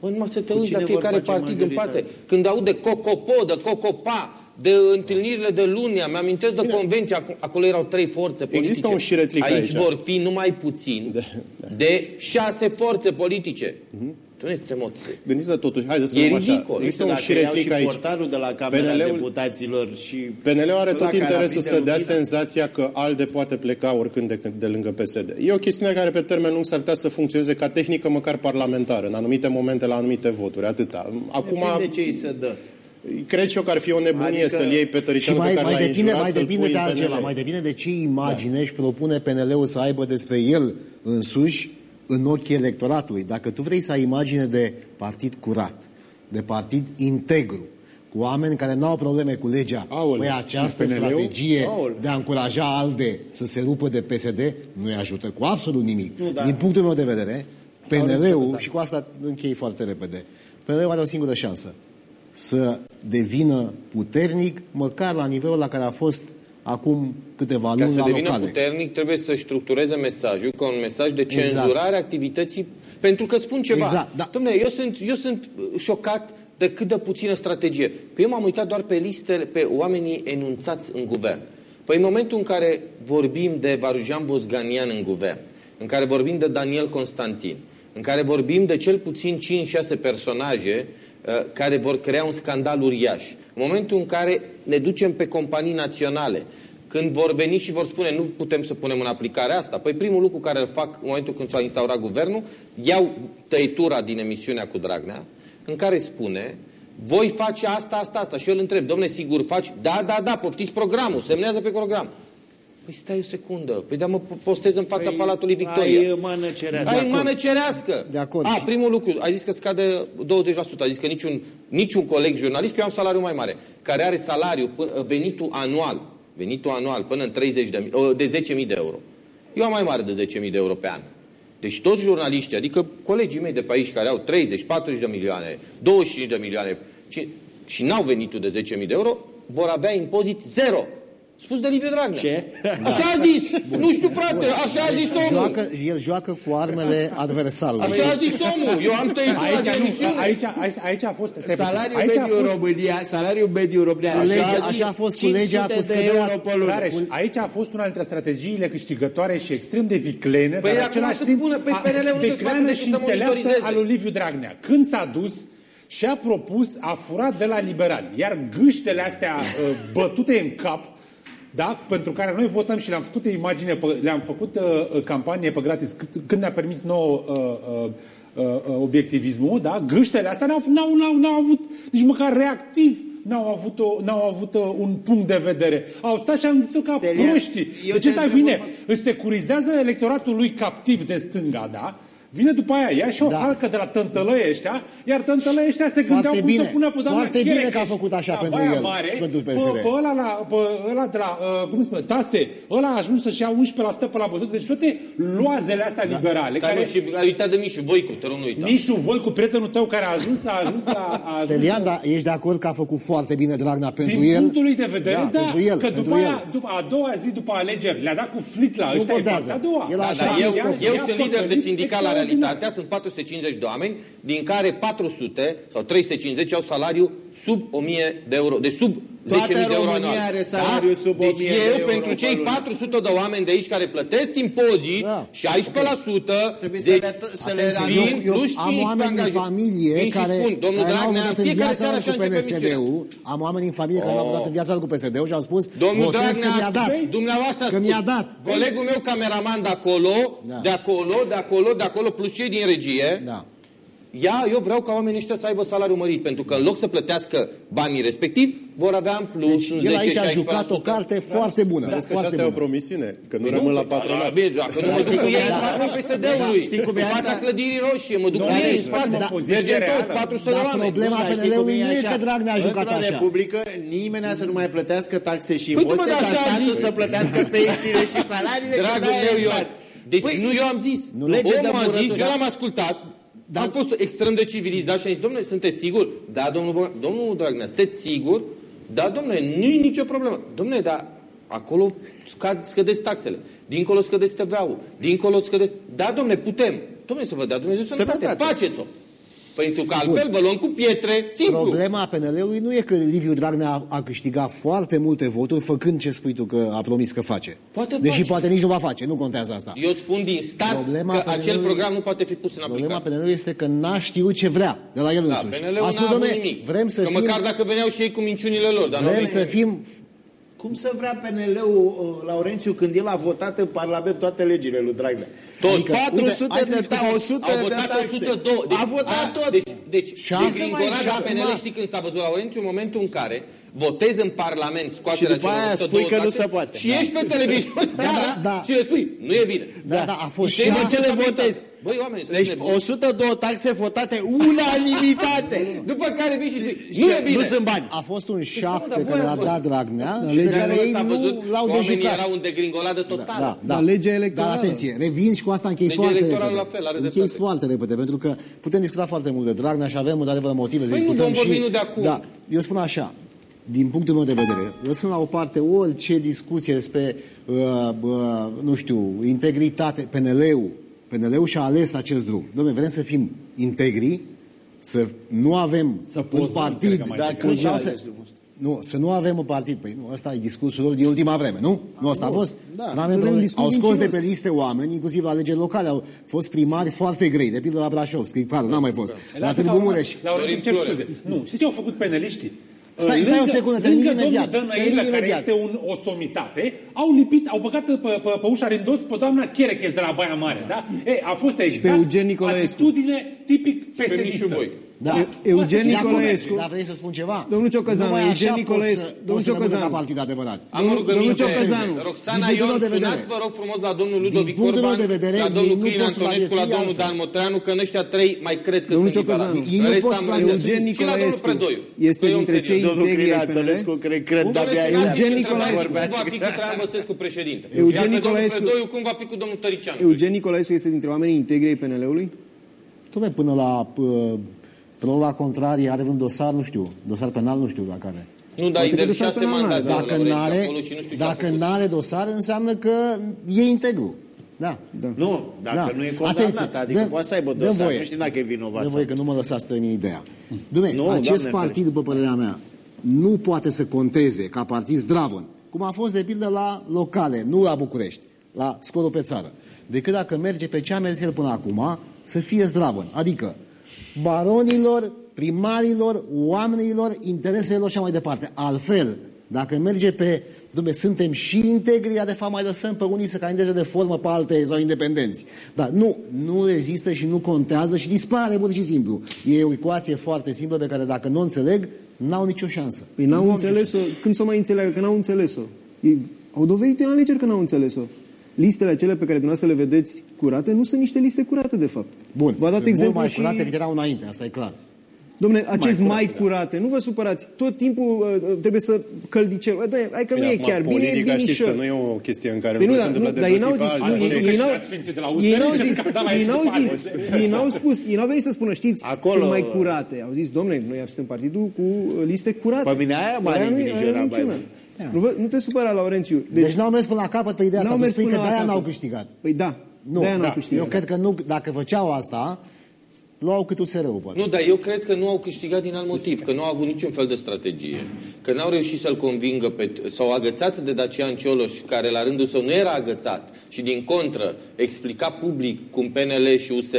Bă, numai să te uiți la fiecare partid în parte. Când aud de cocopo, de cocopa, de întâlnirile de luni, mi-amintesc de Bine. convenție, acolo erau trei forțe politice. Există un șiretlic aici. Aici vor fi numai puțin de, de. de șase forțe politice. Mm-hmm. Tu nu emoție. Gândiți-vă totuși, haideți să E ridicol. Există un șiretlic aici. portarul de la Camera PNL-ul, Deputaților și... PNL are tot interesul să dea senzația că ALDE poate pleca oricând de, de lângă PSD. E o chestiune care pe termen lung s-ar putea să funcționeze ca tehnică măcar parlamentară, în anumite momente, la anumite voturi, atâta. Acum... Depinde ce îi se dă. Cred și eu că ar fi o nebunie adică... să-l iei pe Tăricianu mai, pe care mai depinde, înjurat, mai depinde de altceva, mai depinde de ce imagine da. își propune PNL-ul să aibă despre el însuși în ochii electoratului. Dacă tu vrei să ai imagine de partid curat, de partid integru, cu oameni care nu au probleme cu legea, Aole, păi această strategie Aole. de a încuraja ALDE să se rupă de PSD nu-i ajută cu absolut nimic. Nu, da. Din punctul meu de vedere, PNL-ul, și cu asta închei foarte repede, PNL-ul are o singură șansă să devină puternic, măcar la nivelul la care a fost acum câteva luni Ca să devină locale. puternic trebuie să structureze mesajul ca un mesaj de exact. cenzurare exact. activității pentru că spun ceva. Exact, da. Dom'le, eu sunt, eu sunt șocat de cât de puțină strategie. Păi eu m-am uitat doar pe listele, pe oamenii enunțați în guvern. Păi în momentul în care vorbim de Varujan Bozganian în guvern, în care vorbim de Daniel Constantin, în care vorbim de cel puțin 5-6 personaje Uh, care vor crea un scandal uriaș. În momentul în care ne ducem pe companii naționale, când vor veni și vor spune nu putem să punem în aplicare asta, păi primul lucru care îl fac în momentul când s-a instaurat guvernul, iau tăitura din emisiunea cu Dragnea, în care spune voi face asta, asta, asta. Și eu îl întreb, domne, sigur faci? Da, da, da, poftiți programul, semnează pe program. Păi stai o secundă. Păi da, mă postez în fața păi, Palatului Victoria. Ai mană cerească. Ai mană cerească. De acord. A, primul lucru, ai zis că scade 20%. Ai zis că niciun, niciun coleg jurnalist, eu am salariu mai mare, care are salariu, venitul anual, venitul anual până în 30 de, de 10.000 de euro. Eu am mai mare de 10.000 de euro pe an. Deci toți jurnaliștii, adică colegii mei de pe aici care au 30, 40 de milioane, 25 de milioane, și n-au venitul de 10.000 de euro, vor avea impozit zero. Spus de Liviu Dragnea. Ce? Așa a zis. Nu știu, frate, așa a zis omul. Joacă, el joacă cu armele adversarului. Așa a zis omul. Eu am tăitura Aici, de nu, emisiune. aici, aici, aici a fost... stai puțin. Salariul Aici a mediu în fost- România, salariul mediu în România, Cu legea- așa a zis, așa a fost cu legea 500 cu de scăderea- euro pe lună. Rareș, aici a fost una dintre strategiile câștigătoare și extrem de viclene, Păi dar în acum același să timp pună pe a- PNL-ul nu trebuie să facă vicleană decât și să înțeleaptă monitorizeze. al lui Liviu Dragnea. Când s-a dus și a propus, a furat de la liberali, iar gâștele astea uh, bătute în cap, da? pentru care noi votăm și le-am făcut imagine, pe- le-am făcut uh, uh, campanie pe gratis cât- când ne-a permis nouă uh, uh, uh, uh, obiectivismul, da? gâștele astea n-au, n-au, n-au, n-au avut nici măcar reactiv n-au avut, o, n-au avut uh, un punct de vedere. Au stat și au gândit ca Stelian, proștii. eu Deci te ăsta întreb vine, urmă- îți securizează electoratul lui captiv de stânga, da? Vine după aia, ia și o Da. halcă de la tântălăie ăștia, iar tântălăie ăștia se gândeau cum bine. să pună pe doamna Foarte bine Cherecheș că a făcut așa la pentru Baia el Mare, și pentru pe, PSD. pe, ăla, la, pe ăla de la, uh, cum se spune, Tase, ăla a ajuns să-și ia 11% pe la văzut. Deci toate loazele astea liberale, Dar nu, care și ai uitat de Mișu Voicu, te rog nu uita. nici voi cu prietenul tău care a ajuns, a ajuns la... A ajuns Stelian, la- dar ești de acord că a făcut foarte bine Dragnea pentru din el? punctul lui de vedere, Da, da, pentru el, că pentru după el. aia, după a doua zi după alegeri, le-a dat cu flit la ăștia, e contează. partea a doua. El a Da, așa dar a eu, zis că- eu Ia sunt lider de păcălit sindicat la extraordinar. Realitatea, sunt 450 de oameni, din care 400 sau 350 au salariu sub 1000 de euro, de sub 10.000 Toată de euro România anual. are salariu sub deci 1000 de eu, euro pentru pe cei lună. 400 de oameni de aici care plătesc impozit, Da. 16%, Trebuie să deci, le- să le atenție, readuc. vin Eu, plus am 15 oameni în angajați. familie Vin și care, spun, domnul care n-au Dragnea, votat în în fiecare viața seară lui așa cu începe emisiunea. PSD-ul. Am oameni în familie care n-au votat în viața lui cu PSD-ul și au spus Domnul votez că Dragnea, mi-a dat. dumneavoastră Că ați mi-a spus, dat. Colegul meu cameraman de acolo, Da. de acolo, de acolo, de acolo, plus cei din regie, Da. Ia, eu vreau ca oamenii ăștia să aibă salariu mărit, pentru că în loc să plătească banii respectiv, vor avea în plus Deci un el 10 aici a 16%. jucat o carte foarte bună. Crezi că și foarte asta e o bună. promisiune? Că nu Păi rămân la Da, patronat? bine, dacă nu mă duc cu ei în fața PSD-ului, Da, știi cum e în fața asta? clădirii roșie, mă duc Nu, cu ei în aici fața, facem o da, poziție mergem toți, reală. 400 de Dar oameni. problema Da, știi PNL-ului cum e nu e așa? că Dragnea a jucat Într-o așa. republică, nimeni să nu mai plătească taxe și Păi, impozite, dumă, ca dar așa a statul zis. să plătească pensiile și salariile. că Dragul de-aia meu e Ion, stat. deci Păi, nu eu am zis. nu lege de Omul a zis, murături. eu l-am ascultat, am fost extrem de civilizat și am zis, domnule, sunteți sigur? Da, domnul, Bă- domnul Dragnea, sunteți sigur? Da, domnule, nu e nicio problemă. Domnule, dar acolo scad, scădeți taxele, dincolo scădeți TVA-ul, dincolo scădeți... Da, domnule, putem. Domnule, să vă dea Dumnezeu sănătate, Sănătate. faceți-o. Pentru că altfel vă luăm cu pietre, simplu. Problema PNL-ului nu e că Liviu Dragnea a, a câștigat foarte multe voturi făcând ce spui tu că a promis că face. Poate Deși face. poate nici nu va face, nu contează asta. Eu îți spun din start Problema că acel PNL-ului program nu poate fi pus în Problema aplicare. PNL-ului este că n-a știut ce vrea de la el Da, însuși. PNL-ul a n-a spus, avut domne, nimic. vrem să că fim, măcar dacă veneau și ei cu minciunile lor, dar vrem nu să fim Cum să vrea PNL-ul, uh, Laurențiu, când el a votat în Parlament toate legile lui Dragnea? Tot. Adică, 400 uite, hai să de, discutăm. ta, 100 Au de votat taxe. 102. a votat a, tot. Deci, deci Și asta degringolada mai- PNL, acum- știi când s-a văzut, Laurențiu, în momentul în care votezi în Parlament scoaterea Și după celor aia 102 spui că nu taxe se poate. Și ești pe televizor seara da. și le spui, nu e bine. Da, da, a fost Și și de a- ce le votezi? votezi? Băi, oameni, Deci sunteți nebuni. 102 taxe votate unanimitate. După care vii și spui, Ce? nu e bine. Nu sunt bani. A fost un Deci, șah nu, pe dar care voi l-a ați dat Dragnea și pe legea care ei s-a văzut nu l-au că oamenii dejucat. erau în degringoladă totală. Da, da. Dar legea electorală. Dar atenție, revin și cu asta închei Legea foarte electorală repede. la fel, are închei dreptate. foarte repede, pentru că putem discuta foarte mult de Dragnea și avem într-adevăr motive să Păi nu, discutăm vom vorbi și... nu de acum. Da, eu spun așa, din punctul meu de vedere, lăsând la o parte orice discuție despre, uh, uh, nu știu, integritate, PNL-ul, PNL-ul și-a ales acest drum. Dom'le, vrem să fim integri, să nu avem Să un pozăm, partid... cred că mai Da, zic. când și-a vreau să, ales drumul ăsta? nu, să nu avem un partid. Păi nu, ăsta e discursul lor din ultima vreme, nu? Nu, asta a fost. Da. Să nu avem Nu vrem probleme. discurs Au scos de mincinos. pe liste oameni, inclusiv la alegeri locale, au fost primari foarte grei, de pildă la Brașov, Scripar, n-a mai fost. La Lasă Târgu ca urmă- Mureș. Laurențiu, Dorin cer Flore. scuze. Nu, știți ce au făcut peneliștii? Stai- Uh, stai o lângă- secundă, termin lângă imediat. domnul Dănăilă, Termin care imediat. este un, o somitate, au lipit, au băgat pe, pe, pe ușa rindos pe doamna Cherecheș de la Baia Mare, da? E, a fost exact Eugen Nicolaescu. atitudine tipic Mișu pesedistă. Voicu. Da. E- Eugen De acum, Nicolescu. Dar vrei să spun ceva? Domnul Ciocăzanu, Numai Eugen așa Nicolescu. poți să- Domnul poți să rămâi Ciocăzanu. la partid adevărat. Am o Domnul- rugăminte. domnul Ciocăzanu. Roxana Din punctul Ion, meu de vedere. sunați vă rog frumos la domnul Ludovic punctul meu Orban, de vedere, la ei domnul nu Crin pot Antonescu, la supraviețui domnul altfel. Dan Motreanu, că în ăștia trei mai cred că Domnul sunt Ciocăzanu. liberali. Ei nu În rest pot am supraviețui. înțeles. Eugen Și la domnul Nicolescu Predoiu. este Că eu dintre înțeleg. cei Domnul integri Crin ai PNL. Antonescu, cred, cred, Nu de-abia vreți să aștept. Eugen Eugen Nicolescu. Cum va fi cu Traian Băsescu președinte? Eugen Iar pe domnul Nicolescu. Predoiu cum va fi cu domnul Tăricianu? Eugen Nicolescu este dintre oamenii integri ai PNL-ului? Dom'le, până la uh, proba contrarie are un dosar, nu știu, dosar penal, nu știu dacă are. Nu, dar Poate că de dosar șase penal n-are. mandate Dacă la n-are, acolo și nu știu ce a dacă făcut. n-are dosar, înseamnă că e integru. Da. Nu, dacă Da. nu e condamnat, Atenție, adică dă- poate să aibă dă dosar, voie. nu știu dacă e vinovat Dă sau voie că nu mă lăsați străni ideea. Dumne, Nu, acest Doamne partid, ferește. după părerea mea, nu poate să conteze ca partid zdravăn, cum a fost de pildă la locale, nu la București, la scorul pe țară, decât dacă merge pe ce a mers el până acum, să fie zdravăn. Adică baronilor, primarilor, oamenilor, interesele lor și așa mai departe. Altfel, dacă merge pe, dumne, suntem și integri, dar de fapt mai lăsăm pe unii să candideze de formă pe alte sau independenți. Dar nu, nu rezistă și nu contează și dispare pur și simplu. E o ecuație foarte simplă pe care dacă nu o înțeleg, n-au nicio șansă. Păi n-au Nu au înțeles-o. Când să o mai înțeleagă? Că n-au înțeles-o. Ei au dovedit în alegeri că n-au înțeles-o. Listele acelea pe care dumneavoastră le vedeți curate nu sunt niște liste curate, de fapt. Bun, V-a dat sunt exemplu mult mai și... curate decât erau înainte, asta e clar. Domnule, acest mai mai, curate, curate, nu vă supărați. Tot timpul uh, trebuie să căldice. Bă, doi, hai că nu e acum, chiar bine, e politica știți binișor. că nu e o chestie în care Păi nu, lucrurile se dar, nu, întâmplă de dar ei n-au zi pe zis, alta. nu, ei, ei, n-au, Sfinții de la ei USR, n-au că zis, s-a dat la ei aici n-au după aia. zis, ei n-au spus, ei n-au venit să spună, știți, Acolo- sunt mai curate. Au zis, domnule, noi suntem partidul cu uh, liste curate. Pe mine aia m-a Aia nu- îngrijorat, aia nu e băi. niciuna. Nu, vă, nu te supăra, Laurențiu. Deci, deci n-au mers până la capăt pe ideea asta. n-au Tu mers spui că până la de-aia capăt. n-au câștigat. Păi da, Nu, de-aia n-au da. câștigat. eu cred că nu, dacă făceau asta, luau cât USR-ul, poate. Nu, dar eu cred că nu au câștigat din alt motiv, că nu au avut niciun fel de strategie, că n-au reușit să-l convingă pe... s-au agățat de Dacian Cioloș, care la rândul său nu era agățat și din contră explica public cum PNL și USR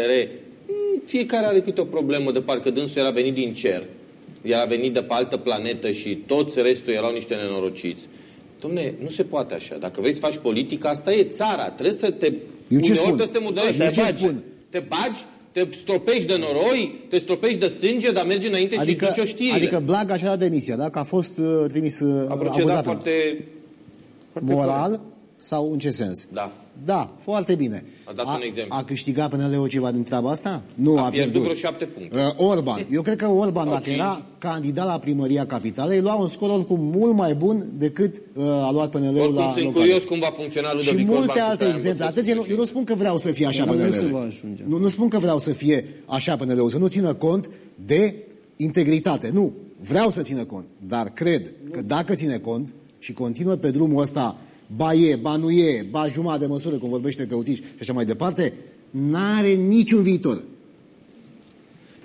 mm, fiecare are câte o problemă de parcă dânsul era venit din cer, era venit de pe altă planetă și toți restul erau niște nenorociți. Domne, nu se poate așa. Dacă vrei să faci politică, asta e țara. Trebuie să te... Eu ce uneori spun? trebuie să te murdărești. Eu Te ce bagi. spun? Te bagi, te stropești de noroi, te stropești de sânge, dar mergi înainte Adică, și duci o știre. adică Blaga și-a dat demisia, da? Că a fost uh, trimis uh, a procedat abuzat. foarte... foarte Moral sau în ce sens? Da. Da, foarte bine. A dat un exemplu. A câștigat PNL-ul ceva din treaba asta? Nu, A a, pierdut pierdut. vreo șapte puncte. Uh, Orban. Eu cred că Orban, Sau dacă cinci. era candidat la primăria capitalei, lua un scor oricum mult mai bun decât uh, a luat PNL-ul Oricum la sunt locale. curios cum va funcționa Și Ludovic Orban multe cu alte Traian exemple. Băsescu Atenție, nu, și- eu nu spun că vreau să fie așa Dar nu PNL. se va ajunge. Nu, nu spun că vreau să fie așa PNL-ul, să nu țină cont de integritate. Nu, vreau să țină cont. Dar cred că dacă ține cont și continuă pe drumul ăsta, ba e, ba nu e, ba jumătate de măsură, cum vorbește Căutiș și așa mai departe, n-are niciun viitor.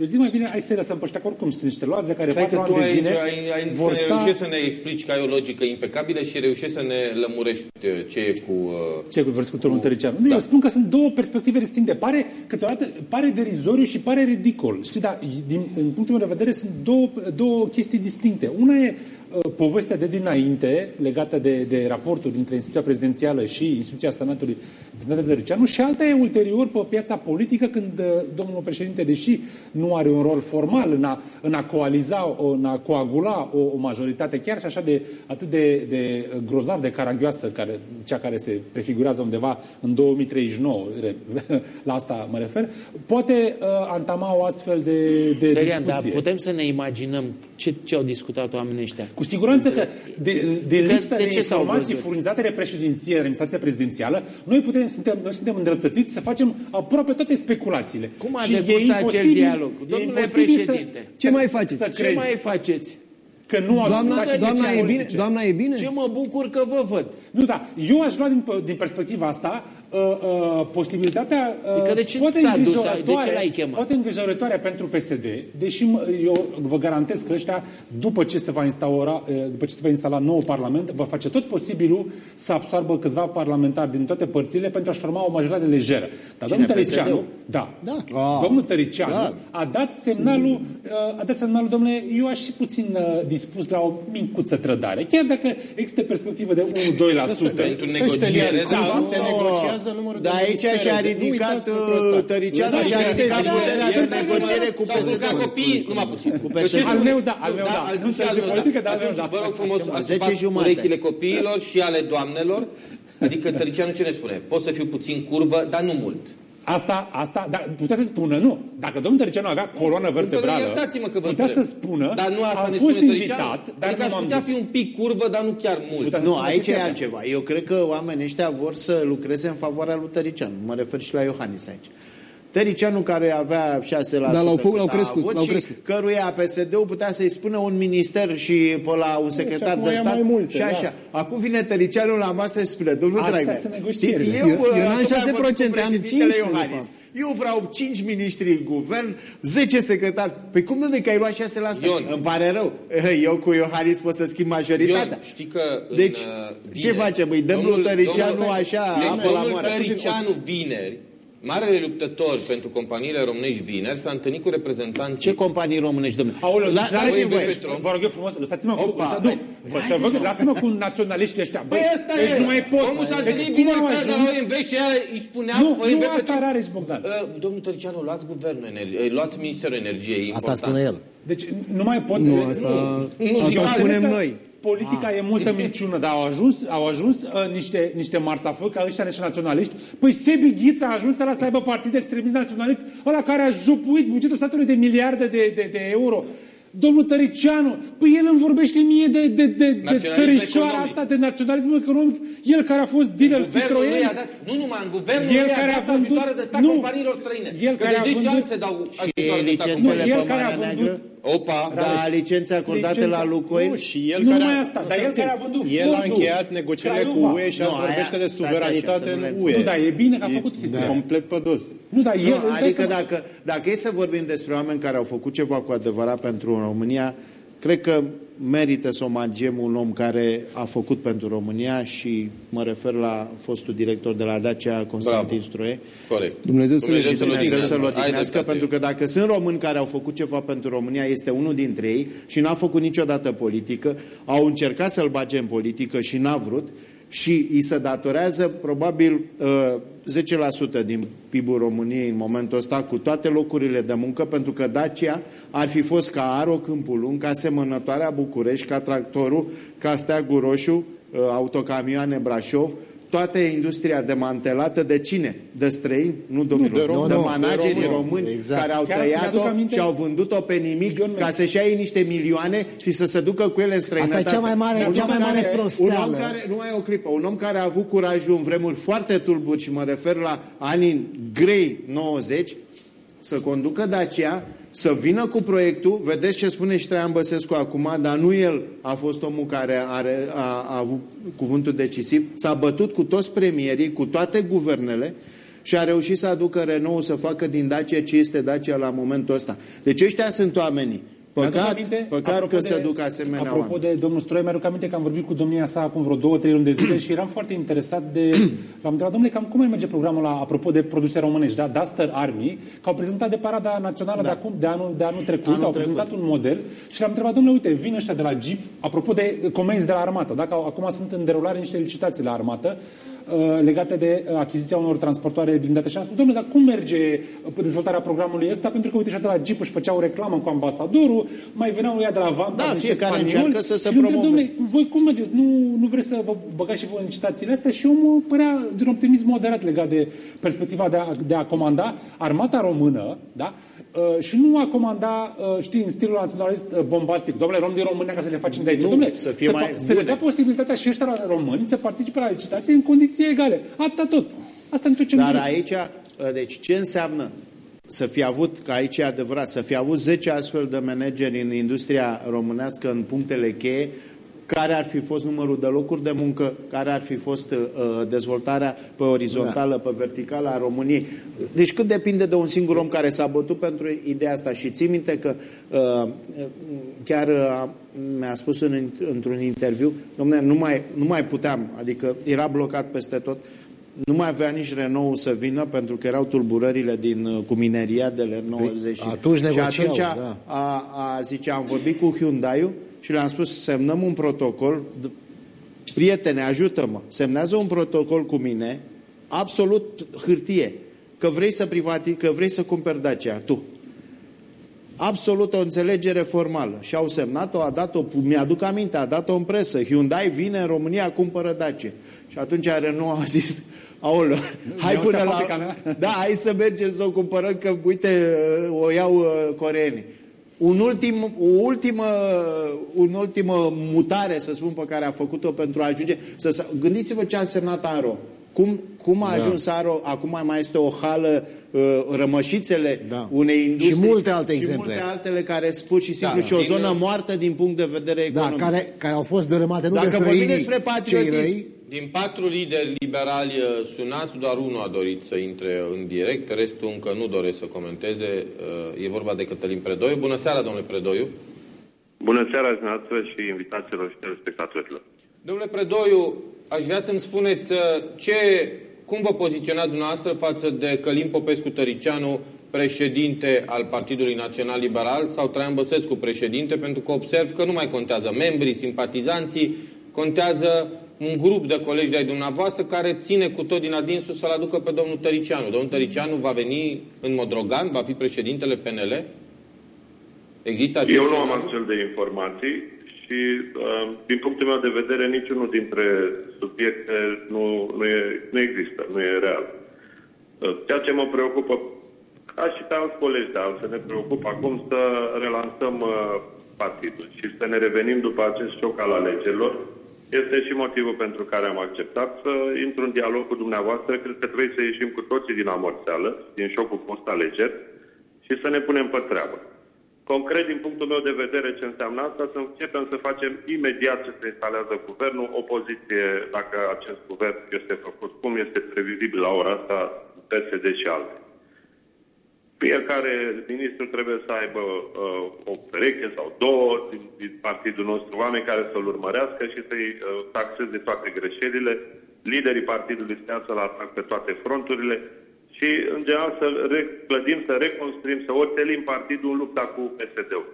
Eu zic mai bine, hai să lăsăm pe ăștia, că oricum sunt niște luați de care Stai că patru tu ani de aici zile ai, ai vor să ne sta... reușești să ne explici că ai o logică impecabilă și reușești să ne lămurești uh, ce e cu... Uh, Ce cu vreți cu domnul Tăricianu? Nu, eu spun că sunt două perspective distincte. Pare, câteodată, pare derizoriu și pare ridicol. Știi, dar din, în punctul meu de vedere sunt două, două chestii distincte. Una e uh, povestea de dinainte, legată de, de raportul dintre instituția prezidențială și instituția Senatului Prezidentul Tăricianu și alta e ulterior pe piața politică când uh, domnul președinte, deși nu are un rol formal în a, în a coaliza, o- în a coagula o, o majoritate chiar și așa de atât de, de grozav, de caragioasă, care, cea care se prefigurează undeva în 2039, re- la asta mă refer, poate uh, antama o astfel de, de Serian, dar discuție. putem să ne imaginăm ce, ce au discutat oamenii ăștia? Cu siguranță că de, de De- lipsa de de, ce s-au informații văzut? furnizate de președinție, de administrația prezidențială, noi, putem, suntem, noi suntem îndreptățiți să facem aproape toate speculațiile. Cum a Și e decurs acel imposibil- dialog? e Domnule imposibil să- președinte, Ce să- mai faceți? Să Ce crezi mai faceți? că nu au Doamna, discutat și doamna, decizii e bine? politice. doamna e bine? Ce mă bucur că vă văd. Nu, da. Eu aș lua din, din perspectiva asta uh, uh, posibilitatea uh, Adică de ce poate ți-a dus- îngrijorătoare- de ce l-ai chemat? Poate îngrijorătoare pentru PSD, deși mă- eu vă garantez că ăștia, după ce se va instaura, uh, după ce se va instala nou Parlament, va face tot posibilul să absoarbă câțiva parlamentari din toate părțile pentru a-și forma o majoritate lejeră. Dar domnul Tăricianu, PSD-ul? da, Da. Ah, domnul Tăricianu Da. a dat semnalul, uh, a dat semnalul, domnule, eu aș fi puțin uh, dispus la o micuță trădare, chiar dacă există perspectivă de 1-2%. pentru negociere, Da, da, se negociază numărul de Dar aici ministere. și-a Nu ridicat uitați lucrul ăsta. uh, Tăricianu Da, și-a este- ridicat da, puterea da, de da, negociere cu S-au PSD. jucat copiii, numai puțin. Cu PSD. Al meu, da, al meu, da. al Nu și al înțelege meu, politică, dar al meu, Atunci, da. Vă rog frumos, Zece ascultați jumate. urechile copiilor și ale doamnelor. Adică Tăricianu ce ne spune? Pot să fiu puțin curvă, dar nu mult. Asta, asta, dar putea să spună, nu. Dacă domnul Tăricianu avea coloană vertebrală, Iertați-mă că vă putea întreb. să spună, Dar nu asta am ne fost spune Tăricianu. invitat, dar adică nu aș m-am putea dus. fi un pic curvă, dar nu chiar mult. Putea să Nu, spună aici chestia e asta. altceva. Eu cred că oamenii ăștia vor să lucreze în favoarea lui Tăricianu. Mă refer și la Iohannis aici. Tăricianu care avea 6% Dar l-au făcut, cât l-au a crescut, avut l-au și crescut. căruia PSD-ul putea să-i spună un minister și pe la un secretar acum de ia stat mai multe, și așa. da. Acum vine Tăricianu la masă și spune, domnul Astea Dragnea, sunt negocierile. știți, Eu- eu uh, n-am tocmai 6%, vorbit cu am președintele 15%, de Iohannis. fapt. Eu vreau 5 miniștri în guvern, 10 secretari. Păi cum nu că ai luat 6%? Ion. Îmi pare rău. Eu cu Iohannis pot să schimb majoritatea. Ion, știi că în, Deci, uh, ce facem? Îi dăm domnul- lui Tăricianu domnul- așa, Deci apă la domnul moară. Tăricianu vineri, marele luptător pentru companiile românești vineri, s-a întâlnit cu reprezentanții Ce companii românești, domnule? Aoleu, La- deci dați-mi dați-mi voie. voie. Vă rog eu frumos, lăsați-mă cu... Opa, lăsa- băi. nu, vă- să vă- lasă-mă cu naționaliștii ăștia. Băi, Păi ăsta deci e. nu mai pot. Omul s-a Deci întâlnit cum vineri am pe la ajuns? OMV și ea îi spunea Nu, OMV nu asta pentru- Rareș Bogdan. Uh, domnul Tăricianu, luați guvernul energiei, luați Ministerul Energiei. e Asta important. spune el. Deci nu mai pot... Nu, asta, nu, asta eu spunem cred că noi. Politica e multă minciună, dar au ajuns, au ajuns uh, niște, niște marțafări ca ăștia niște naționaliști. Păi Sebi Ghiță a ajuns la să aibă partid extremist naționalist, ăla care a jupuit bugetul statului de miliarde de, de, de euro. Domnul Tăricianu, păi el îmi vorbește mie de, de, de, de Naționalism țărișoara economic. asta, de naționalism economic. El care a fost dealer Guvernul lui Citroen. a dat, nu numai în guvernul El lui care a a dat vândut- ajutoare de stat nu. companiilor străine. El Că care de a 10 vândut- ani se dau ajutoare de stat licențele Nu, el pe care a Marea vândut Neagră? Opa, Da, licențe acordate Licența- la Lucoil? Nu, și el Nu care numai a, asta, dar el care a vândut El a Fordul, încheiat negocierile cu Craiova. UE și azi Nu, vorbește aia- de stați așa, suveranitate să în nu le- UE. Nu, dar e bine că a E făcut chestia. complet pe dos. Nu, dar el, Nu, îți dai adică seama- dacă, dacă e să vorbim despre oameni care au făcut ceva cu adevărat pentru România, cred că merită să omagiem un om care a făcut pentru România și mă refer la fostul director de la Dacia, Constantin Bravo. Stroie. corect. Dumnezeu să le Dumnezeu să-l Dumnezeu să-l odihnească. Ai odihnească, dreptate. pentru că dacă sunt români care au făcut ceva pentru România, este unul dintre ei și n-a făcut niciodată politică, au încercat să-l bage în politică și n-a vrut și îi se datorează probabil uh, 10% din PIB-ul României în momentul ăsta cu toate locurile de muncă, pentru că Dacia ar fi fost ca Aro Câmpul Lung, ca Semănătoarea București, ca Tractorul, ca Steagul Roșu, uh, autocamioane Brașov, toată industria demantelată de cine? De străini? Nu, domnilor. de români. de Nu, nu, managerii de români. români Exact. care au Chiar tăiat-o mi-aduc aminte- și au vândut-o pe nimic Ion, ca să-și ia ei niște milioane și să se ducă cu ele în străinătate. Asta e cea mai mare- Un cea om mai mare care- prosteală. Un om care, nu mai e o clipă, un om care a avut curajul în vremuri foarte tulburi și mă refer la anii grei 90 să conducă Dacia, să vină cu proiectul, vedeți ce spune și Traian Băsescu acum, dar nu el a fost omul care are, a, a avut cuvântul decisiv, s-a bătut cu toți premierii, cu toate guvernele și a reușit să aducă Renault să facă din Dacia ce este Dacia la momentul ăsta. Deci ăștia sunt oamenii. Mi-aduc Păcat, aminte, păcat apropo că de- se duc asemenea Apropo oameni. de domnul Stroi, mi-aduc aminte că am vorbit cu domnia sa acum vreo două, trei luni de zile și eram foarte interesat de... L-am întrebat, domnule, cam cum mai merge programul la, apropo de produse românești, da? Duster Army, că au prezentat de parada națională de acum, de anul, de anul trecut, Anul au trecut. prezentat un model și l-am întrebat, domnule, uite, vin ăștia de la Jeep, apropo de comenzi de la armată, dacă acum sunt în derulare niște licitații la armată, uh, legate de uh, achiziția unor transportoare blindate. Și am spus, domnule, dar cum merge uh, dezvoltarea programului ăsta? Pentru că, uite, și de la Jeep își făceau reclamă cu ambasadorul, mai veneau ea de la Vampa, Da, niște fiecare spanioli. încearcă să se Și îl întreb, promoveze. Domnule, voi cum mergeți? Nu, nu vreți să vă băgați și voi în licitațiile astea? Și omul părea de un optimism moderat legat de perspectiva de a, de a comanda armata română, da? Uh, și nu a comanda, uh, știi, în stilul naționalist uh, bombastic. Domnule, rom din România ca să le facem de aici. Nu, Domnule, să fie să, mai pa- să le bune. dea posibilitatea și ăștia la români să participe la licitație în condiții egale. Atâta tot. Asta nu tot ce Dar doresc. aici, deci ce înseamnă să fi avut, că aici e adevărat, să fi avut 10 astfel de manageri în industria românească în punctele cheie, care ar fi fost numărul de locuri de muncă, care ar fi fost uh, dezvoltarea pe orizontală, da. pe verticală a României. Deci cât depinde de un singur om care s-a bătut pentru ideea asta și ții minte că uh, chiar uh, mi-a spus în, într-un interviu, domnule, nu mai, nu mai puteam, adică era blocat peste tot, nu mai avea nici Renault să vină pentru că erau tulburările din, uh, cu mineriadele 90. atunci și negociau, atunci da. a, a, zice, am vorbit cu Hyundai și le-am spus semnăm un protocol, d- prietene, ajută-mă, semnează un protocol cu mine, absolut hârtie, că vrei să privati, că vrei să cumperi Dacia, tu. Absolut o înțelegere formală. Și au semnat-o, a dat-o, mi-aduc aminte, a dat-o în presă. Hyundai vine în România, cumpără Dacia. Și atunci Renault a zis, aoleu, hai Mi-au până uitat la... fabrica mea. Da, hai să mergem să o cumpărăm, că uite, o iau uh, coreenii. Un ultim, o ultimă, un ultimă mutare, să spun, pe care a făcut-o pentru a ajunge... Să, să, gândiți-vă ce a însemnat Aro. Cum, cum a ajuns da. Aro, acum mai este o hală, uh, rămășițele Da. unei industrii. Și multe alte și exemple. multe altele care spun și simplu Da, și o din- zonă moartă din punct de vedere Da, economic. care, care au fost dărâmate nu Dacă de vorbim străinii, despre cei patriotism, răi, Din patru lideri liberali uh, sunați, doar unul a dorit să intre în direct, restul încă nu doresc să comenteze. Uh, E vorba de Cătălin Predoiu. Bună seara, domnule Predoiu. Bună seara dumneavoastră și invitațiilor și telespectatorilor. Domnule Predoiu, aș vrea să-mi spuneți uh, ce, cum vă poziționați dumneavoastră față de Călim Popescu Tăricianu, președinte al Partidului Național Liberal, sau Traian Băsescu, președinte, pentru că observ că nu mai contează membrii, simpatizanții, contează un grup de colegi de-ai dumneavoastră care ține cu tot din adinsul să-l aducă pe domnul Tăricianu. Domnul Tăricianu va veni în Modrogan, va fi președintele PNL? Există acest Eu nu am scenariu? astfel de informații și, uh, din punctul meu de vedere, niciunul dintre subiecte nu, nu, e, nu există, nu e real. Uh, Ceea ce mă preocupă, ca și pe alți colegi de altfel, ne preocupă acum să relansăm uh, partidul și să ne revenim după acest șoc al alegerilor. Este și motivul pentru care am acceptat să intru în dialog cu dumneavoastră. Cred că trebuie să ieșim cu toții din amorțeală, din șocul post-alegeri și să ne punem pe treabă. Concret, din punctul meu de vedere, ce înseamnă asta, să începem să facem imediat ce se instalează guvernul, opoziție, dacă acest guvern este făcut cum este previzibil la ora asta, PSD și alte. Fiecare ministru trebuie să aibă uh, o pereche sau două din, din partidul nostru, oameni care să-l urmărească și să-i uh, taxeze toate greșelile. Liderii partidului să iasă la atac pe toate fronturile și, în general, să reclădim, să reconstruim, să oțelim partidul în lupta cu PSD-ul.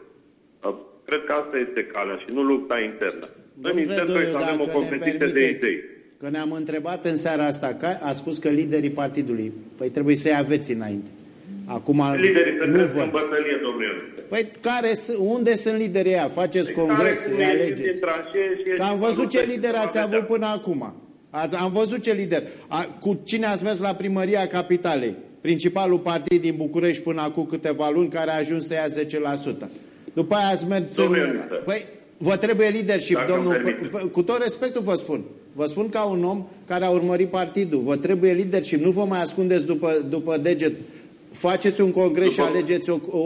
Uh, cred că asta este calea și nu lupta internă. În Domnule intern trebuie să Predoiu, avem o dacă ne competiție de permiteți, idei. Că ne-am întrebat în seara asta, că a spus că liderii partidului, păi trebuie să-i aveți înainte. Acum Liderii se nu trec în văd. bătălie, domnule. Ionute. Păi care, sunt- unde sunt liderii aia? Faceți Care congres, cum îi ieșiți alegeți. din tranșee și Că ieșiți am în văzut luptă ce și lider vă ați vedea. avut până acum. Ați, am văzut ce lider. A, cu cine ați mers la primăria capitalei? Principalul partid din București până acum câteva luni care a ajuns să ia 10%. După aia ați mers în... Domnule Ionute. Păi, vă trebuie leadership, Dacă îmi domnul... permiteți. p- Cu tot respectul vă spun. Vă spun ca un om care a urmărit partidul. Vă trebuie leadership. Nu vă mai ascundeți după, după deget. Faceți un congres și După- alegeți o, o,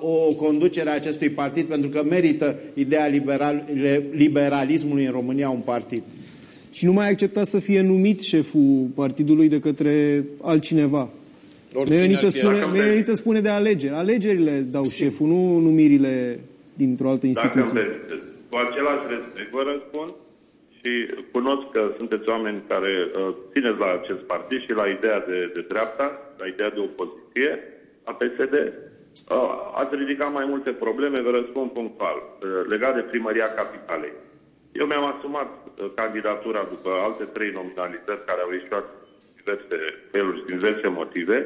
o, o conducere a acestui partid pentru că merită ideea liberal, liberalismului în România un partid. Și nu mai accepta să fie numit șeful partidului de către altcineva. Oricine Meioniță ar fi. spune, Dacă Meioniță spune de alegeri. Alegerile dau șeful, nu numirile dintr-o altă Dacă îmi instituție. permiteți. Cu același respect vă răspund și cunosc că sunteți oameni care uh, țineți la acest partid și la ideea de, de dreapta, la ideea de opoziție a PSD. Uh, ați ridicat mai multe probleme, vă răspund punctual, uh, legat de primăria capitalei. Eu mi-am asumat uh, candidatura după alte trei nominalizări care au ieșit diverse feluri, din diverse motive